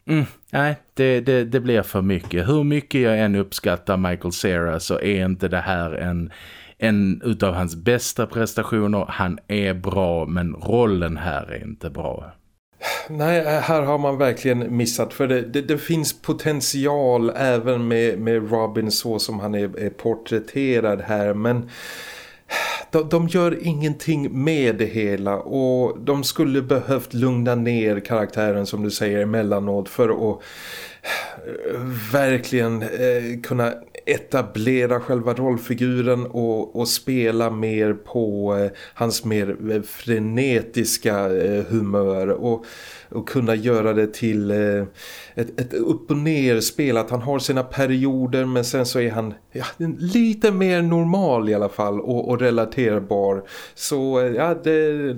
Mm, nej, det, det, det blir för mycket. Hur mycket jag än uppskattar Michael Cera så är inte det här en en utav hans bästa prestationer. Han är bra men rollen här är inte bra. Nej, eh, här har man verkligen missat för det, det, det finns potential även med, med Robin så som han är, är porträtterad här men de, de gör ingenting med det hela och de skulle behövt lugna ner karaktären som du säger emellanåt för att eh, verkligen eh, kunna etablera själva rollfiguren och, och spela mer på eh, hans mer eh, frenetiska eh, humör. Och och kunna göra det till eh, ett, ett upp- och ner-spel. Att han har sina perioder men sen så är han ja, lite mer normal i alla fall och, och relaterbar. Så eh, ja, det,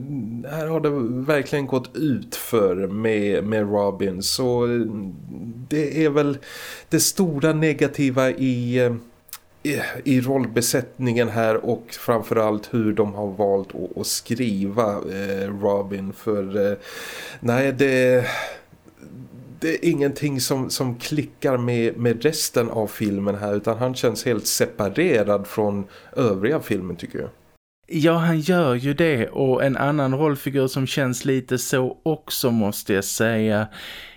här har det verkligen gått ut för med, med Robin. Så eh, det är väl det stora negativa i i rollbesättningen här och framförallt hur de har valt att, skriva eh, Robin för eh, nej det det är ingenting som, som klickar med, med resten av filmen här utan han känns helt separerad från övriga filmen tycker jag. Ja, han gör ju det och en annan rollfigur som känns lite så också måste jag säga.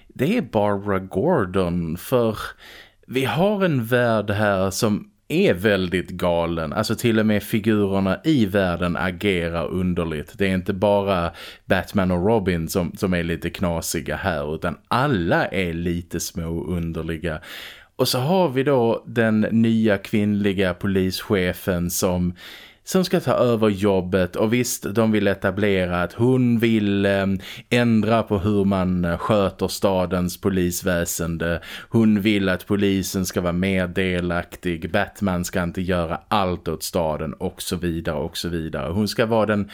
Det är Barbara Gordon för vi har en värld här som är väldigt galen. Alltså till och med figurerna i världen agerar underligt. Det är inte bara Batman och Robin som, som är lite knasiga här utan alla är lite små underliga. Och så har vi då den nya kvinnliga polischefen som som ska ta över jobbet och visst de vill etablera att hon vill eh, ändra på hur man eh, sköter stadens polisväsende. Hon vill att polisen ska vara mer delaktig. Batman ska inte göra allt åt staden och så vidare och så vidare. Hon ska vara den,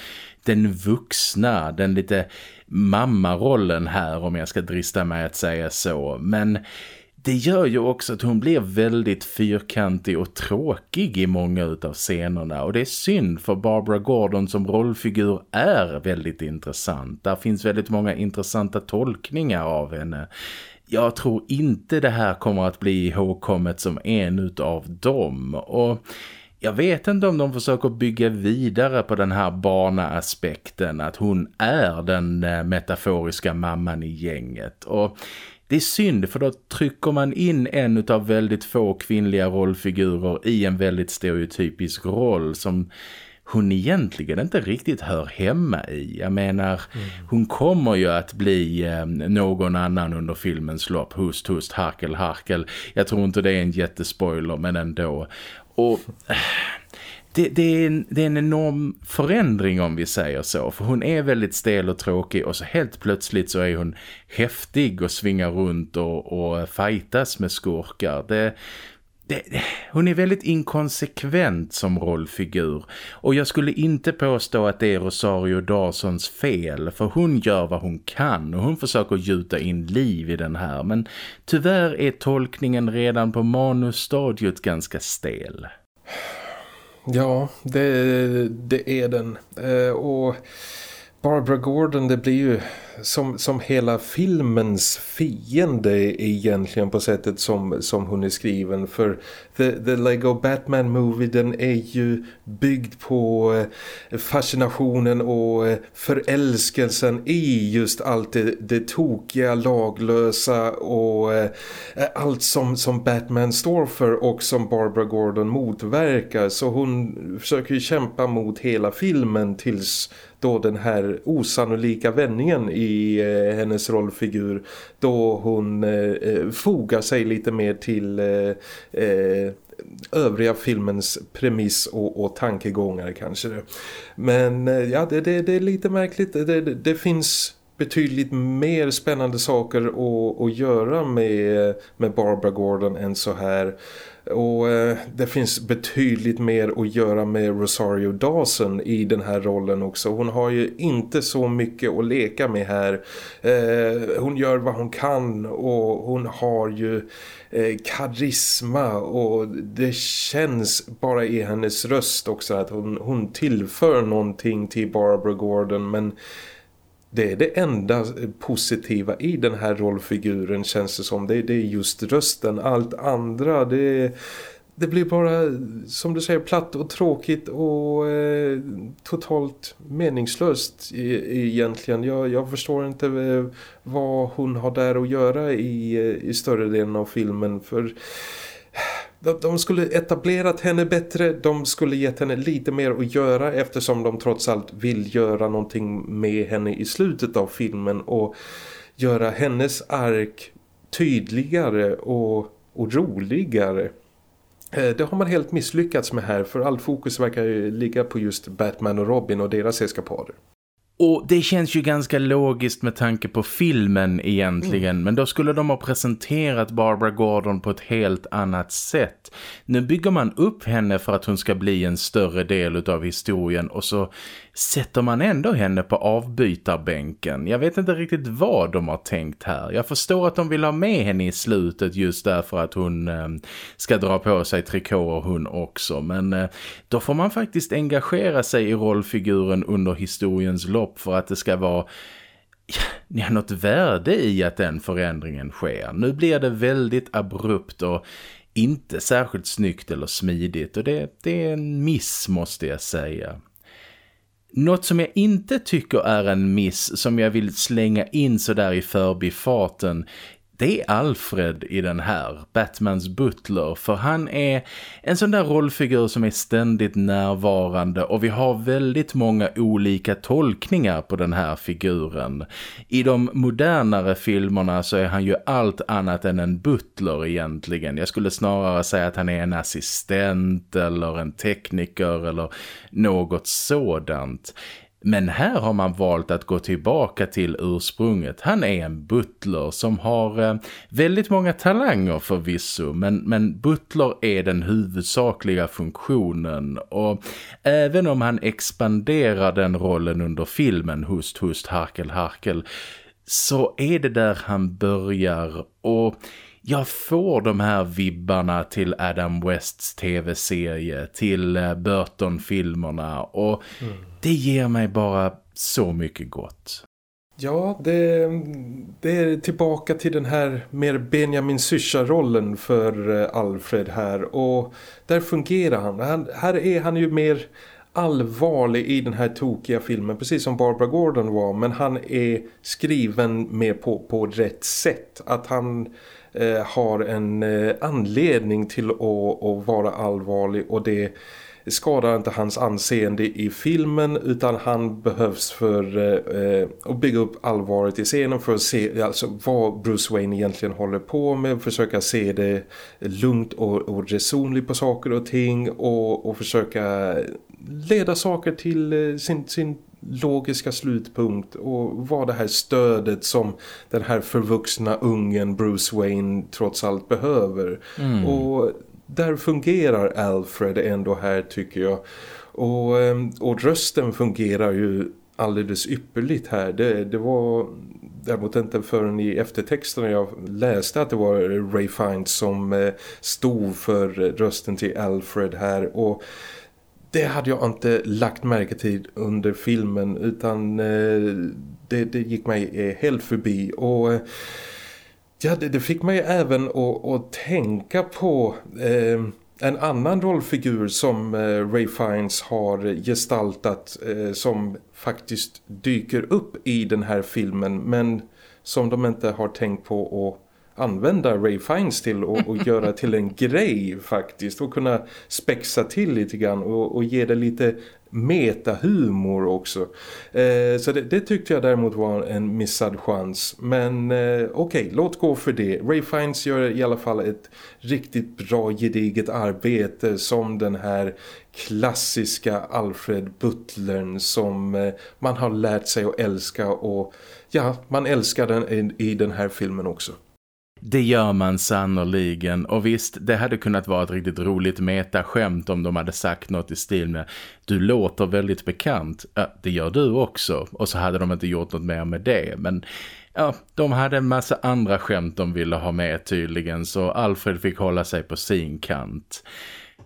den vuxna, den lite mammarollen här om jag ska drista mig att säga så. Men det gör ju också att hon blir väldigt fyrkantig och tråkig i många av scenerna och det är synd för Barbara Gordon som rollfigur är väldigt intressant. Där finns väldigt många intressanta tolkningar av henne. Jag tror inte det här kommer att bli ihågkommet som en av dem och... Jag vet inte om de försöker bygga vidare på den här barnaaspekten att hon är den eh, metaforiska mamman i gänget och det är synd för då trycker man in en av väldigt få kvinnliga rollfigurer i en väldigt stereotypisk roll som hon egentligen inte riktigt hör hemma i. Jag menar, mm. hon kommer ju att bli eh, någon annan under filmens lopp. Hust, hust, harkel, harkel. Jag tror inte det är en jättespoiler, men ändå. Och... Äh, det, det, är en, det är en enorm förändring om vi säger så. För hon är väldigt stel och tråkig och så helt plötsligt så är hon häftig och svingar runt och, och fightas med skurkar. Det, det, hon är väldigt inkonsekvent som rollfigur och jag skulle inte påstå att det är Rosario Dawsons fel för hon gör vad hon kan och hon försöker gjuta in liv i den här men tyvärr är tolkningen redan på manusstadiet ganska stel. Ja, det, det är den. Eh, och Barbara Gordon, det blir ju som, som hela filmens fiende egentligen på sättet som, som hon är skriven. För The, the Lego Batman Movie den är ju byggd på eh, fascinationen och eh, förälskelsen i just allt det, det tokiga, laglösa och eh, allt som, som Batman står för och som Barbara Gordon motverkar. Så hon försöker ju kämpa mot hela filmen tills då den här osannolika vändningen i eh, hennes rollfigur då hon eh, fogar sig lite mer till eh, eh, övriga filmens premiss och, och tankegångar kanske det. Men eh, ja, det, det, det, är lite märkligt. Det, det, finns betydligt mer spännande saker att, att göra med, med Barbara Gordon än så här. Och eh, det finns betydligt mer att göra med Rosario Dawson i den här rollen också. Hon har ju inte så mycket att leka med här. Eh, hon gör vad hon kan och hon har ju eh, karisma och det känns bara i hennes röst också att hon, hon tillför någonting till Barbara Gordon men det är det enda positiva i den här rollfiguren känns det som. Det, det är just rösten. Allt andra det, det blir bara som du säger platt och tråkigt och eh, totalt meningslöst e egentligen. Jag, jag förstår inte eh, vad hon har där att göra i, eh, i större delen av filmen för de skulle etablerat henne bättre, de skulle gett henne lite mer att göra eftersom de trots allt vill göra någonting med henne i slutet av filmen och göra hennes ark tydligare och, och roligare. Eh, det har man helt misslyckats med här för all fokus verkar ligga på just Batman och Robin och deras eskapader. Och det känns ju ganska logiskt med tanke på filmen egentligen. Mm. Men då skulle de ha presenterat Barbara Gordon på ett helt annat sätt. Nu bygger man upp henne för att hon ska bli en större del av historien. Och så sätter man ändå henne på avbytarbänken. Jag vet inte riktigt vad de har tänkt här. Jag förstår att de vill ha med henne i slutet just därför att hon eh, ska dra på sig trikåer hon också. Men eh, då får man faktiskt engagera sig i rollfiguren under historiens lopp för att det ska vara ja, något värde i att den förändringen sker. Nu blir det väldigt abrupt och inte särskilt snyggt eller smidigt och det, det är en miss måste jag säga. Något som jag inte tycker är en miss som jag vill slänga in så där i förbifarten det är Alfred i den här, Batmans butler. För han är en sån där rollfigur som är ständigt närvarande och vi har väldigt många olika tolkningar på den här figuren. I de modernare filmerna så är han ju allt annat än en butler egentligen. Jag skulle snarare säga att han är en assistent eller en tekniker eller något sådant. Men här har man valt att gå tillbaka till ursprunget. Han är en butler som har eh, väldigt många talanger förvisso. Men, men butler är den huvudsakliga funktionen. Och även om han expanderar den rollen under filmen Hust, hust, harkel, harkel. Så är det där han börjar och jag får de här vibbarna till Adam Wests tv-serie, till eh, Burton-filmerna och mm. det ger mig bara så mycket gott. Ja, det, det, är tillbaka till den här mer Benjamin Syscha-rollen för eh, Alfred här och där fungerar han. han. Här är han ju mer allvarlig i den här tokiga filmen precis som Barbara Gordon var men han är skriven mer på, på rätt sätt. Att han Eh, har en eh, anledning till att, att vara allvarlig. Och det skadar inte hans anseende i filmen utan han behövs för eh, att bygga upp allvaret i scenen för att se alltså, vad Bruce Wayne egentligen håller på med, försöka se det lugnt och, och resonligt på saker och ting och, och försöka leda saker till eh, sin, sin logiska slutpunkt och vad det här stödet som den här förvuxna ungen Bruce Wayne trots allt behöver. Mm. Och där fungerar Alfred ändå här tycker jag. Och, ehm, och rösten fungerar ju alldeles ypperligt här. Det, det var däremot inte förrän i eftertexterna jag läste att det var Ray Fiennes som eh, stod för rösten till Alfred här och det hade jag inte lagt märke till under filmen utan eh, det, det, gick mig eh, helt förbi. Och eh, ja, det, det, fick mig även att, att tänka på eh, en annan rollfigur som eh, Ray Fiennes har gestaltat eh, som faktiskt dyker upp i den här filmen men som de inte har tänkt på att använda Ray Fiennes till och, och <laughs> göra till en grej faktiskt och kunna spexa till lite grann och, och ge det lite metahumor också. Eh, så det, det, tyckte jag däremot var en missad chans. Men eh, okej, okay, låt gå för det. Ray Fiennes gör i alla fall ett riktigt bra gediget arbete som den här klassiska Alfred Butlern som eh, man har lärt sig att älska och ja, man älskar den i, i den här filmen också. Det gör man sannoliken och visst, det hade kunnat vara ett riktigt roligt metaskämt om de hade sagt något i stil med Du låter väldigt bekant, ja, det gör du också och så hade de inte gjort något mer med det men ja, de hade en massa andra skämt de ville ha med tydligen så Alfred fick hålla sig på sin kant.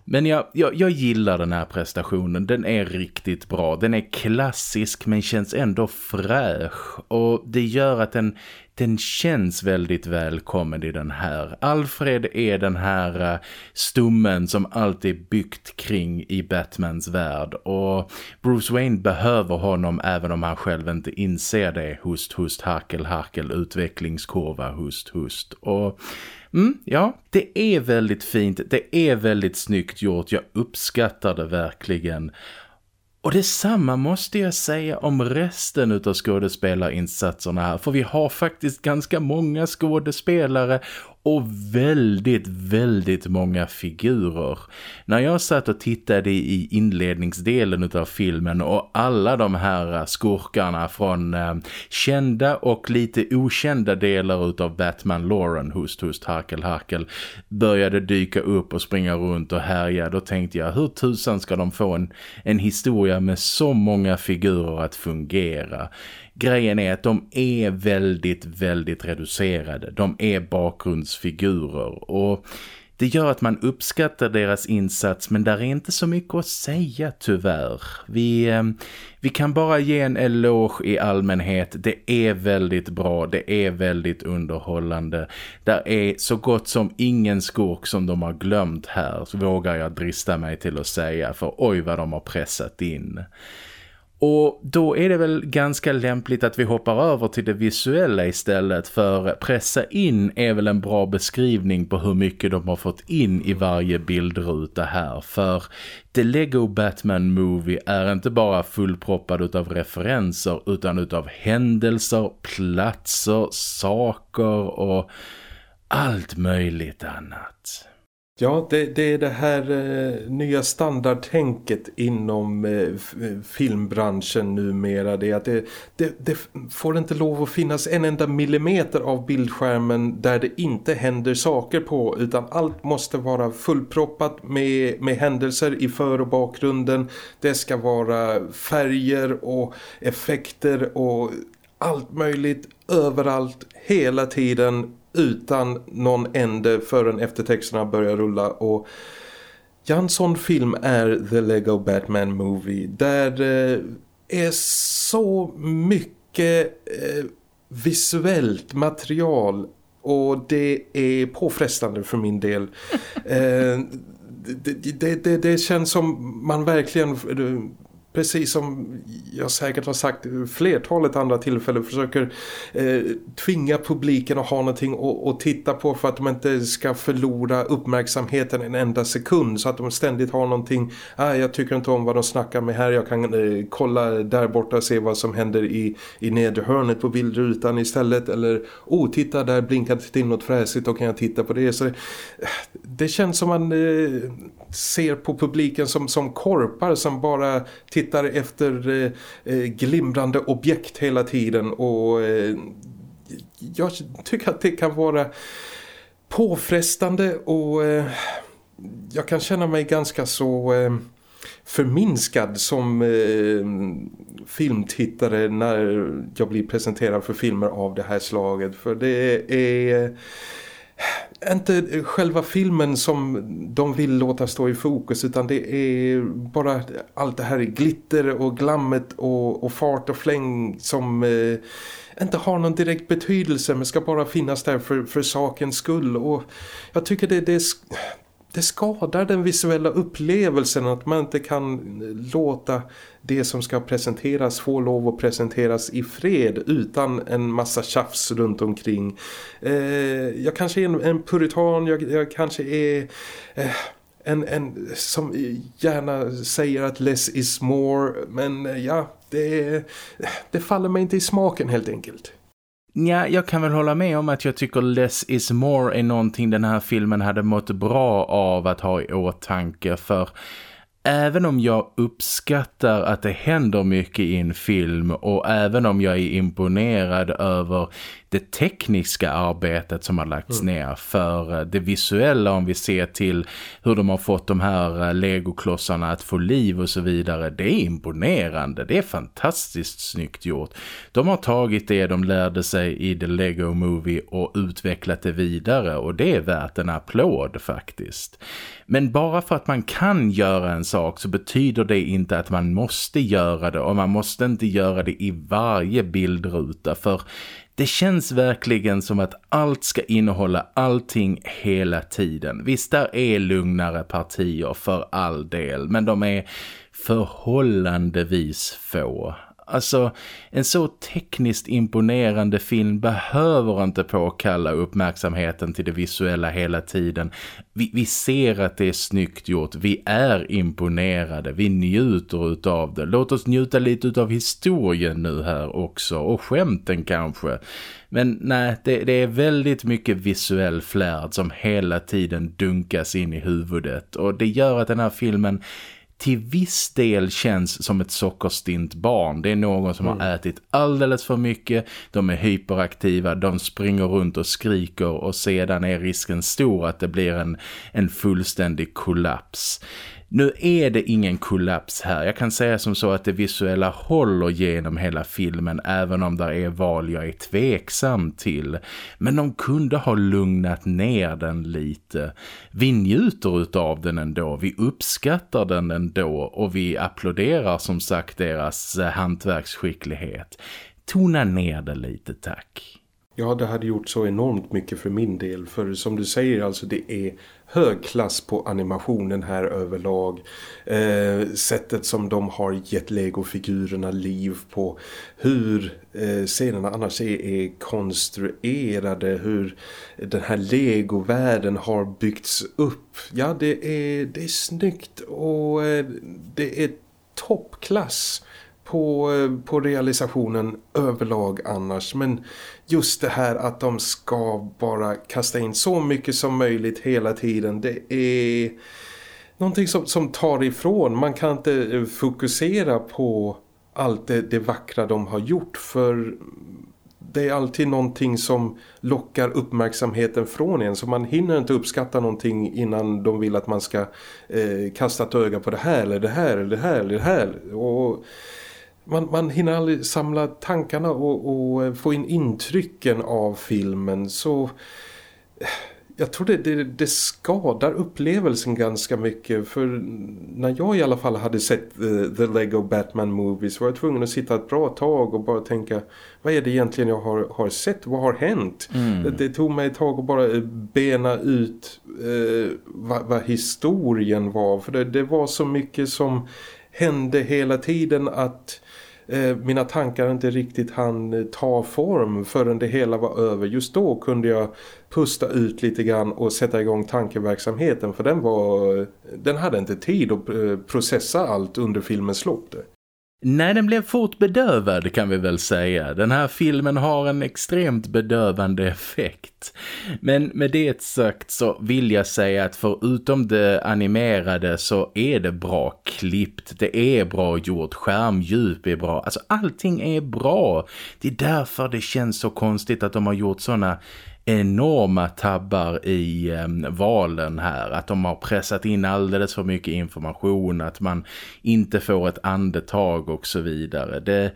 Men jag, jag, jag gillar den här prestationen. Den är riktigt bra. Den är klassisk men känns ändå fräsch. Och det gör att den, den känns väldigt välkommen i den här. Alfred är den här eh, stummen som alltid byggt kring i Batmans värld. Och Bruce Wayne behöver honom även om han själv inte inser det. Hust, hust, harkel, harkel, utvecklingskurva, hust, hust. Och Mm, ja, det är väldigt fint. Det är väldigt snyggt gjort. Jag uppskattar det verkligen. Och detsamma måste jag säga om resten av skådespelarinsatserna här. För vi har faktiskt ganska många skådespelare och väldigt, väldigt många figurer. När jag satt och tittade i inledningsdelen av filmen och alla de här skurkarna från eh, kända och lite okända delar av Batman Lauren, host, host, harkel, harkel började dyka upp och springa runt och härja. Då tänkte jag, hur tusan ska de få en, en historia med så många figurer att fungera? Grejen är att de är väldigt, väldigt reducerade. De är bakgrundsfigurer och det gör att man uppskattar deras insats men där är inte så mycket att säga tyvärr. Vi, ehm, vi kan bara ge en eloge i allmänhet. Det är väldigt bra, det är väldigt underhållande. Där är så gott som ingen skurk som de har glömt här så vågar jag drista mig till att säga för oj vad de har pressat in. Och då är det väl ganska lämpligt att vi hoppar över till det visuella istället för pressa in är väl en bra beskrivning på hur mycket de har fått in i varje bildruta här. För The Lego Batman Movie är inte bara fullproppad av referenser utan utav händelser, platser, saker och allt möjligt annat. Ja, det, det, är det här eh, nya standardtänket inom eh, eh filmbranschen numera. Det, att det, det, det, får inte lov att finnas en enda millimeter av bildskärmen där det inte händer saker på. Utan allt måste vara fullproppat med, med händelser i för- och bakgrunden. Det ska vara färger och effekter och allt möjligt överallt hela tiden utan någon ände förrän eftertexterna börjar rulla och Jansson film är The Lego Batman Movie där eh, är så mycket eh, visuellt material och det är påfrestande för min del. <laughs> eh, det, det, det, det, känns som man verkligen precis som jag säkert har sagt flertalet andra tillfällen försöker eh, tvinga publiken att ha någonting att, titta på för att de inte ska förlora uppmärksamheten en enda sekund. Så att de ständigt har någonting ah, jag tycker inte om vad de snackar med här jag kan eh, kolla där borta och se vad som händer i, i nedre hörnet på bildrutan istället. Eller oh titta där blinkar det till något fräsigt då kan jag titta på det. Så det, det känns som man eh, ser på publiken som, som korpar som bara tittar efter eh, eh, glimrande objekt hela tiden och eh, jag tycker att det kan vara påfrestande och eh, jag kan känna mig ganska så eh, förminskad som eh, filmtittare när jag blir presenterad för filmer av det här slaget. För det är inte själva filmen som de vill låta stå i fokus utan det är bara allt det här glitter och glammet och, och fart och fläng som eh, inte har någon direkt betydelse men ska bara finnas där för, för sakens skull. Och jag tycker det, det, det skadar den visuella upplevelsen att man inte kan eh, låta det som ska presenteras få lov att presenteras i fred utan en massa tjafs runt omkring. Eh, jag kanske är en, en puritan, jag, jag kanske är... Eh, en, en som gärna säger att less is more men eh, ja, det, det faller mig inte i smaken helt enkelt. Ja, jag kan väl hålla med om att jag tycker less is more är någonting den här filmen hade mått bra av att ha i åtanke för även om jag uppskattar att det händer mycket i en film och även om jag är imponerad över det tekniska arbetet som har lagts mm. ner för eh, det visuella om vi ser till hur de har fått de här eh, legoklossarna att få liv och så vidare. Det är imponerande, det är fantastiskt snyggt gjort. De har tagit det de lärde sig i The Lego Movie och utvecklat det vidare och det är värt en applåd faktiskt. Men bara för att man kan göra en sak så betyder det inte att man måste göra det och man måste inte göra det i varje bildruta för det känns verkligen som att allt ska innehålla allting hela tiden. Visst, där är lugnare partier för all del, men de är förhållandevis få. Alltså, en så tekniskt imponerande film behöver inte påkalla uppmärksamheten till det visuella hela tiden. Vi, vi ser att det är snyggt gjort, vi är imponerade, vi njuter utav det. Låt oss njuta lite av historien nu här också, och skämten kanske. Men nej, det, det, är väldigt mycket visuell flärd som hela tiden dunkas in i huvudet. Och det gör att den här filmen till viss del känns som ett sockerstint barn. Det är någon som mm. har ätit alldeles för mycket, de är hyperaktiva, de springer runt och skriker och sedan är risken stor att det blir en, en fullständig kollaps. Nu är det ingen kollaps här. Jag kan säga som så att det visuella håller genom hela filmen även om det är val jag är tveksam till. Men de kunde ha lugnat ner den lite. Vi njuter av den ändå. Vi uppskattar den ändå och vi applåderar som sagt deras eh, hantverksskicklighet. Tona ner det lite, tack. Ja, det hade gjort så enormt mycket för min del. För som du säger, alltså det är hög klass på animationen här överlag. Eh, sättet som de har gett Lego-figurerna liv på. Hur eh, scenerna annars är, är konstruerade. Hur den här Lego-världen har byggts upp. Ja, det är, det är snyggt och eh, det är toppklass på, eh, på realisationen överlag annars. Men just det här att de ska bara kasta in så mycket som möjligt hela tiden. Det är någonting som, som tar ifrån. Man kan inte eh, fokusera på allt det, det vackra de har gjort för det är alltid någonting som lockar uppmärksamheten från en så man hinner inte uppskatta någonting innan de vill att man ska eh, kasta ett öga på det här eller det här eller det här eller det här och man, man hinner aldrig samla tankarna och, och, eh, få in intrycken av filmen så eh, jag tror det, det, det, skadar upplevelsen ganska mycket för när jag i alla fall hade sett the, the Lego Batman Movies var jag tvungen att sitta ett bra tag och bara tänka vad är det egentligen jag har, har sett? Vad har hänt? Mm. Det, det, tog mig ett tag att bara eh, bena ut eh, vad, vad, historien var för det, det var så mycket som hände hela tiden att Eh, Eh, mina tankar inte riktigt hann eh, ta form förrän det hela var över. Just då kunde jag pusta ut lite grann och sätta igång tankeverksamheten för den var eh, den hade inte tid att processa allt under filmens lopp. Nej, den blev fort bedövad kan vi väl säga. Den här filmen har en extremt bedövande effekt. Men med det sagt så vill jag säga att förutom det animerade så är det bra klippt. Det är bra gjort, skärmdjup är bra. Alltså allting är bra. Det är därför det känns så konstigt att de har gjort såna enorma tabbar i eh, valen här. Att de har pressat in alldeles för mycket information. Att man inte får ett andetag och så vidare. Det,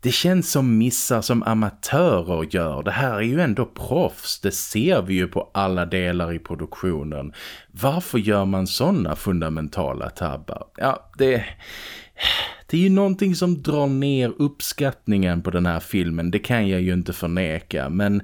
det känns som missar som amatörer gör. Det här är ju ändå proffs. Det ser vi ju på alla delar i produktionen. Varför gör man sådana fundamentala tabbar? Ja, det... Det är ju någonting som drar ner uppskattningen på den här filmen. Det kan jag ju inte förneka. Men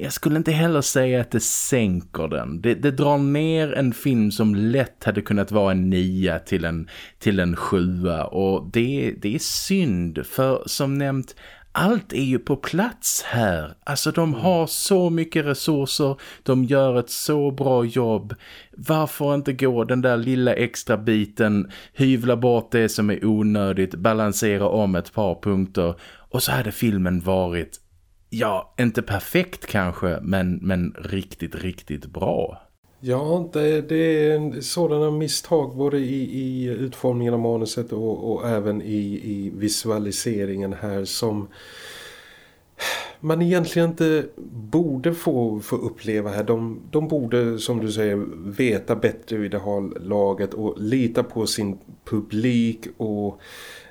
jag skulle inte heller säga att det sänker den. Det, det, drar ner en film som lätt hade kunnat vara en nia till en, till en sjua. Och det, det är synd för som nämnt allt är ju på plats här. Alltså de mm. har så mycket resurser, de gör ett så bra jobb. Varför inte gå den där lilla extra biten, hyvla bort det som är onödigt, balansera om ett par punkter och så hade filmen varit ja, inte perfekt kanske, men, men riktigt, riktigt bra. Ja, det, det är sådana misstag både i, i utformningen av manuset och, och även i, i visualiseringen här som man egentligen inte borde få, få uppleva här. De, de borde, som du säger, veta bättre vid det här laget och lita på sin publik och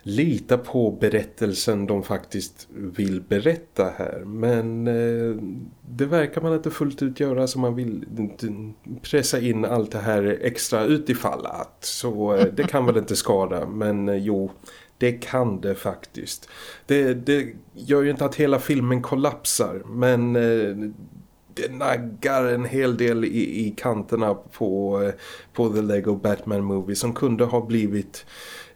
lita på berättelsen de faktiskt vill berätta här. Men eh, det verkar man inte fullt ut göra så man vill pressa in allt det här extra utifall att. Så eh, det kan väl inte skada men eh, jo, det kan det faktiskt. Det, det gör ju inte att hela filmen kollapsar men eh, det naggar en hel del i, i kanterna på, eh, på The Lego Batman Movie som kunde ha blivit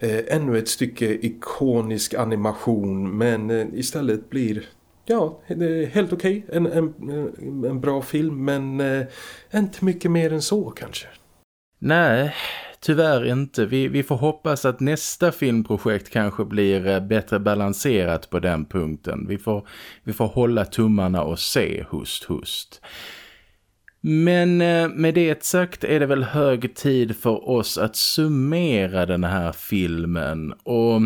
Eh, ännu ett stycke ikonisk animation men eh, istället blir ja, helt okej. Okay. En, en, eh, en bra film men eh, inte mycket mer än så kanske. Nej, tyvärr inte. Vi, vi får hoppas att nästa filmprojekt kanske blir bättre balanserat på den punkten. Vi får, vi får hålla tummarna och se hust hust. Men eh, med det sagt är det väl hög tid för oss att summera den här filmen och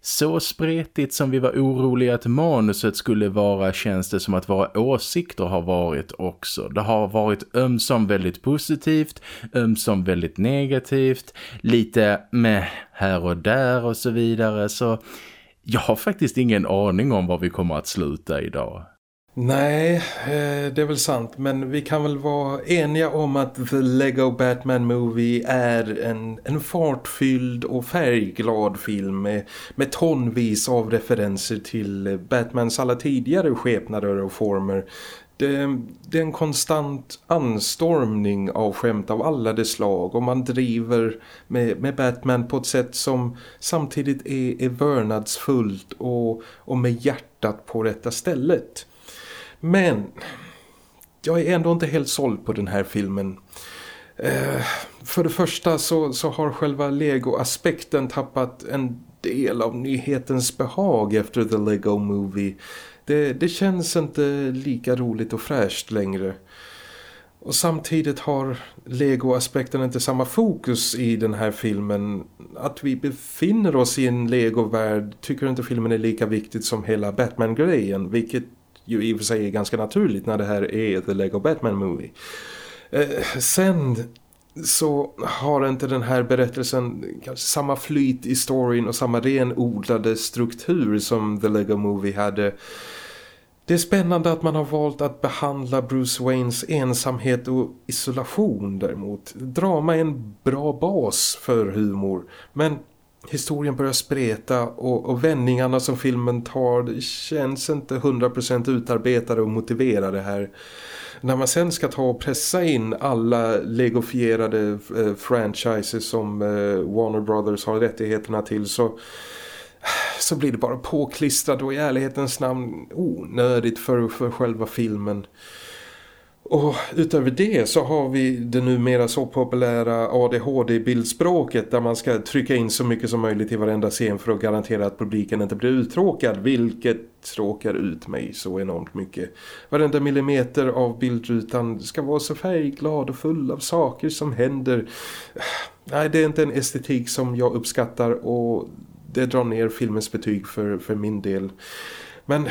så spretigt som vi var oroliga att manuset skulle vara känns det som att våra åsikter har varit också. Det har varit ömsom väldigt positivt, ömsom väldigt negativt, lite med här och där och så vidare så jag har faktiskt ingen aning om var vi kommer att sluta idag. Nej, eh, det är väl sant. Men vi kan väl vara eniga om att The Lego Batman Movie är en, en fartfylld och färgglad film med, med tonvis av referenser till Batmans alla tidigare skepnader och former. Det, det, är en konstant anstormning av skämt av alla de slag och man driver med, med Batman på ett sätt som samtidigt är, är vörnadsfullt och, och med hjärtat på rätta stället. Men jag är ändå inte helt såld på den här filmen. Eh, för det första så, så har själva Lego-aspekten tappat en del av nyhetens behag efter The Lego Movie. Det, det känns inte lika roligt och fräscht längre. Och samtidigt har Lego-aspekten inte samma fokus i den här filmen. Att vi befinner oss i en Lego-värld tycker inte filmen är lika viktigt som hela Batman-grejen. Vilket ju i och för sig är ganska naturligt när det här är The Lego Batman Movie. Eh, sen så har inte den här berättelsen kanske samma flyt i storyn och samma renodlade struktur som The Lego Movie hade. Det är spännande att man har valt att behandla Bruce Waynes ensamhet och isolation däremot. Drama är en bra bas för humor men historien börjar spreta och, och vändningarna som filmen tar känns inte 100% utarbetade och motiverade här. När man sen ska ta och pressa in alla legofierade eh, franchises som eh, Warner Brothers har rättigheterna till så så blir det bara påklistrat och i ärlighetens namn onödigt för, för själva filmen. Och utöver det så har vi det numera så populära ADHD-bildspråket där man ska trycka in så mycket som möjligt i varenda scen för att garantera att publiken inte blir uttråkad, vilket tråkar ut mig så enormt mycket. Varenda millimeter av bildrutan ska vara så färgglad och full av saker som händer. Nej, det är inte en estetik som jag uppskattar och det drar ner filmens betyg för, för min del. Men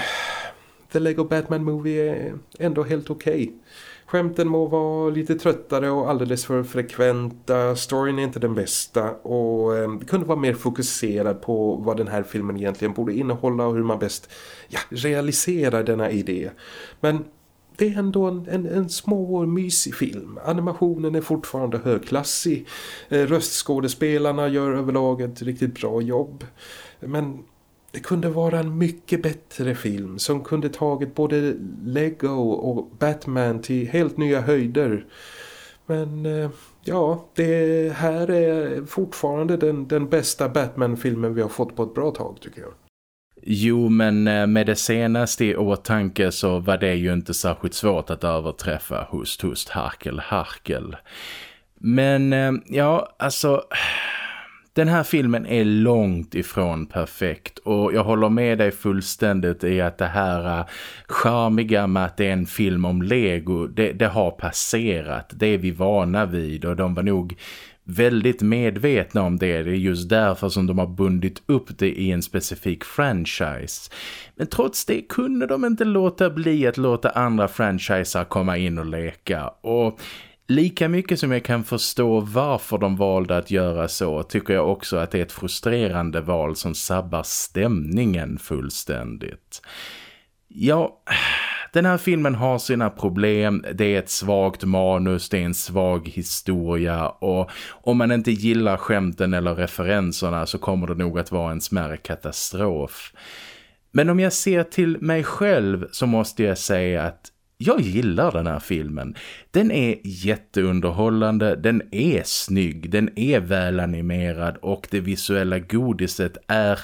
The Lego Batman Movie är ändå helt okej. Okay. Skämten må vara lite tröttare och alldeles för frekventa. Storyn är inte den bästa och eh, kunde vara mer fokuserad på vad den här filmen egentligen borde innehålla och hur man bäst ja, realiserar denna idé. Men det är ändå en, en, en små och mysig film. Animationen är fortfarande högklassig. Eh, röstskådespelarna gör överlag ett riktigt bra jobb. Men det kunde vara en mycket bättre film som kunde tagit både Lego och Batman till helt nya höjder. Men eh, ja, det här är fortfarande den, den bästa Batman-filmen vi har fått på ett bra tag tycker jag. Jo, men eh, med det senaste i åtanke så var det ju inte särskilt svårt att överträffa host, host, harkel, harkel. Men eh, ja, alltså den här filmen är långt ifrån perfekt och jag håller med dig fullständigt i att det här äh, charmiga med att det är en film om Lego, det, det har passerat. Det är vi vana vid och de var nog väldigt medvetna om det. Det är just därför som de har bundit upp det i en specifik franchise. Men trots det kunde de inte låta bli att låta andra franchiser komma in och leka. Och Lika mycket som jag kan förstå varför de valde att göra så tycker jag också att det är ett frustrerande val som sabbar stämningen fullständigt. Ja, den här filmen har sina problem, det är ett svagt manus, det är en svag historia och om man inte gillar skämten eller referenserna så kommer det nog att vara en smärre katastrof. Men om jag ser till mig själv så måste jag säga att jag gillar den här filmen. Den är jätteunderhållande, den är snygg, den är välanimerad och det visuella godiset är,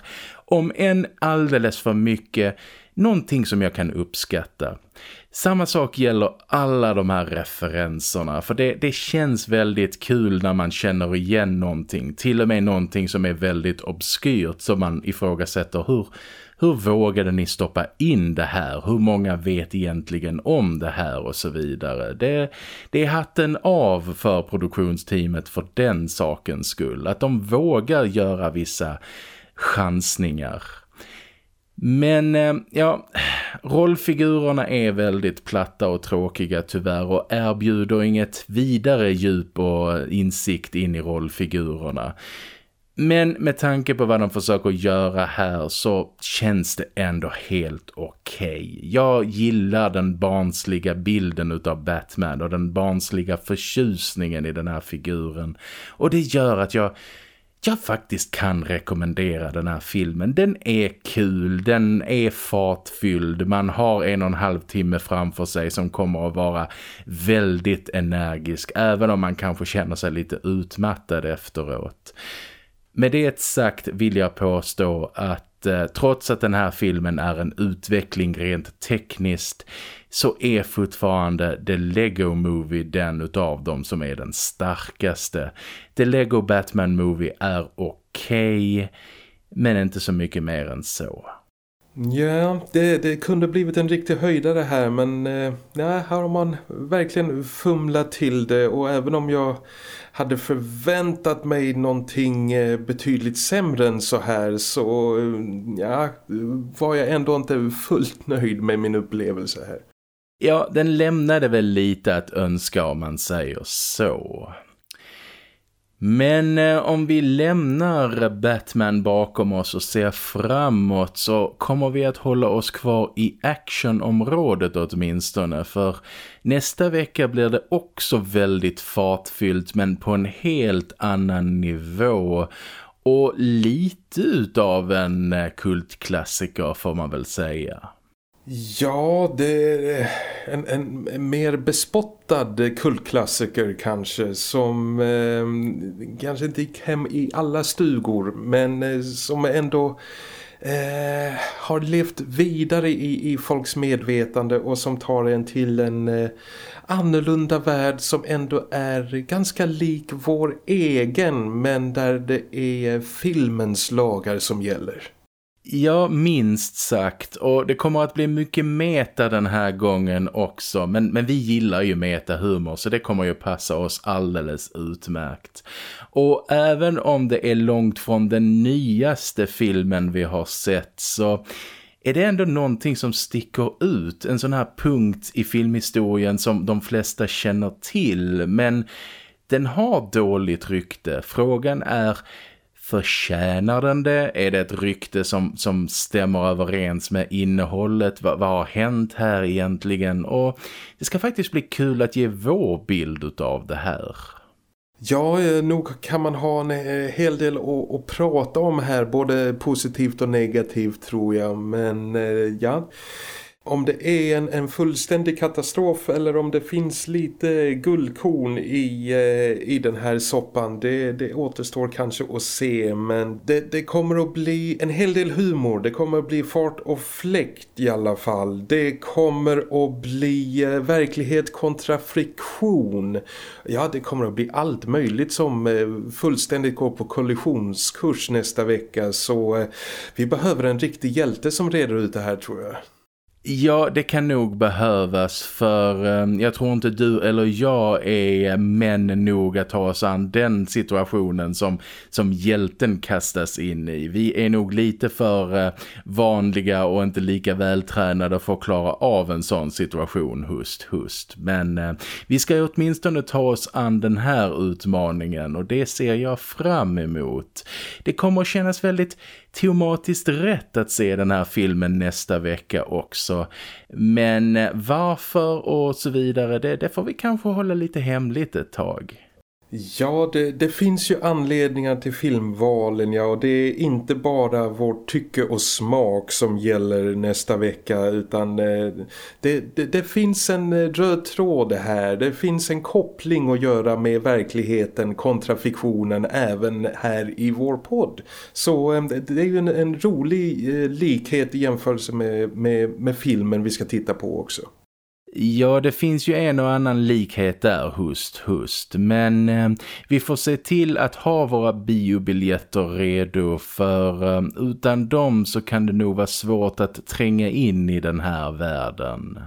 om än alldeles för mycket, någonting som jag kan uppskatta. Samma sak gäller alla de här referenserna för det, det känns väldigt kul när man känner igen någonting. Till och med någonting som är väldigt obskyrt som man ifrågasätter hur hur vågade ni stoppa in det här? Hur många vet egentligen om det här och så vidare? Det, det är hatten av för produktionsteamet för den sakens skull. Att de vågar göra vissa chansningar. Men eh, ja, rollfigurerna är väldigt platta och tråkiga tyvärr och erbjuder inget vidare djup och insikt in i rollfigurerna. Men med tanke på vad de försöker göra här så känns det ändå helt okej. Okay. Jag gillar den barnsliga bilden utav Batman och den barnsliga förtjusningen i den här figuren. Och det gör att jag jag faktiskt kan rekommendera den här filmen. Den är kul, den är fartfylld. Man har en och en halv timme framför sig som kommer att vara väldigt energisk. Även om man kanske känner sig lite utmattad efteråt. Med det sagt vill jag påstå att eh, trots att den här filmen är en utveckling rent tekniskt så är fortfarande The Lego Movie den utav dem som är den starkaste. The Lego Batman Movie är okej okay, men inte så mycket mer än så. Ja, det, det kunde blivit en riktig höjdare här men eh, ja, här har man verkligen fumlat till det och även om jag hade förväntat mig någonting eh, betydligt sämre än så här så eh, ja, var jag ändå inte fullt nöjd med min upplevelse här. Ja, den lämnade väl lite att önska om man säger så. Men eh, om vi lämnar Batman bakom oss och ser framåt så kommer vi att hålla oss kvar i actionområdet åtminstone för nästa vecka blir det också väldigt fartfyllt men på en helt annan nivå och lite utav en eh, kultklassiker får man väl säga. Ja, det är eh, en, en, en mer bespottad kultklassiker kanske som eh, kanske inte gick hem i alla stugor men eh, som ändå eh, har levt vidare i, i folks medvetande och som tar en till en eh, annorlunda värld som ändå är ganska lik vår egen men där det är filmens lagar som gäller. Ja, minst sagt. Och det kommer att bli mycket meta den här gången också. Men, men vi gillar ju metahumor, så det kommer ju passa oss alldeles utmärkt. Och även om det är långt från den nyaste filmen vi har sett så är det ändå någonting som sticker ut. En sån här punkt i filmhistorien som de flesta känner till. Men den har dåligt rykte. Frågan är Förtjänar den det? Är det ett rykte som, som stämmer överens med innehållet? Va, vad har hänt här egentligen? Och det ska faktiskt bli kul att ge vår bild av det här. Ja, eh, nog kan man ha en eh, hel del att, att prata om här, både positivt och negativt tror jag. Men eh, ja, om det är en, en fullständig katastrof eller om det finns lite guldkorn i, eh, i den här soppan det, det återstår kanske att se. Men det, det kommer att bli en hel del humor, det kommer att bli fart och fläkt i alla fall. Det kommer att bli eh, verklighet kontra friktion. Ja det kommer att bli allt möjligt som eh, fullständigt går på kollisionskurs nästa vecka. Så eh, vi behöver en riktig hjälte som reder ut det här tror jag. Ja, det kan nog behövas för eh, jag tror inte du eller jag är män nog att ta oss an den situationen som, som hjälten kastas in i. Vi är nog lite för eh, vanliga och inte lika vältränade för att klara av en sån situation hust, hust. Men eh, vi ska åtminstone ta oss an den här utmaningen och det ser jag fram emot. Det kommer att kännas väldigt tematiskt rätt att se den här filmen nästa vecka också. Men varför och så vidare, det, det får vi kanske hålla lite hemligt ett tag. Ja, det, det, finns ju anledningar till filmvalen, ja, och det är inte bara vårt tycke och smak som gäller nästa vecka, utan eh, det, det, det, finns en eh, röd tråd här, det finns en koppling att göra med verkligheten kontra fiktionen även här i vår podd. Så eh, det är ju en, en rolig eh, likhet i jämförelse med, med, med filmen vi ska titta på också. Ja, det finns ju en och annan likhet där, hust, hust. Men eh, vi får se till att ha våra biobiljetter redo för eh, utan dem så kan det nog vara svårt att tränga in i den här världen.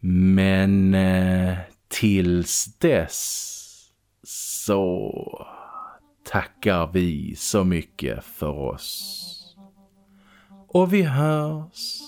Men eh, tills dess så tackar vi så mycket för oss. Och vi hörs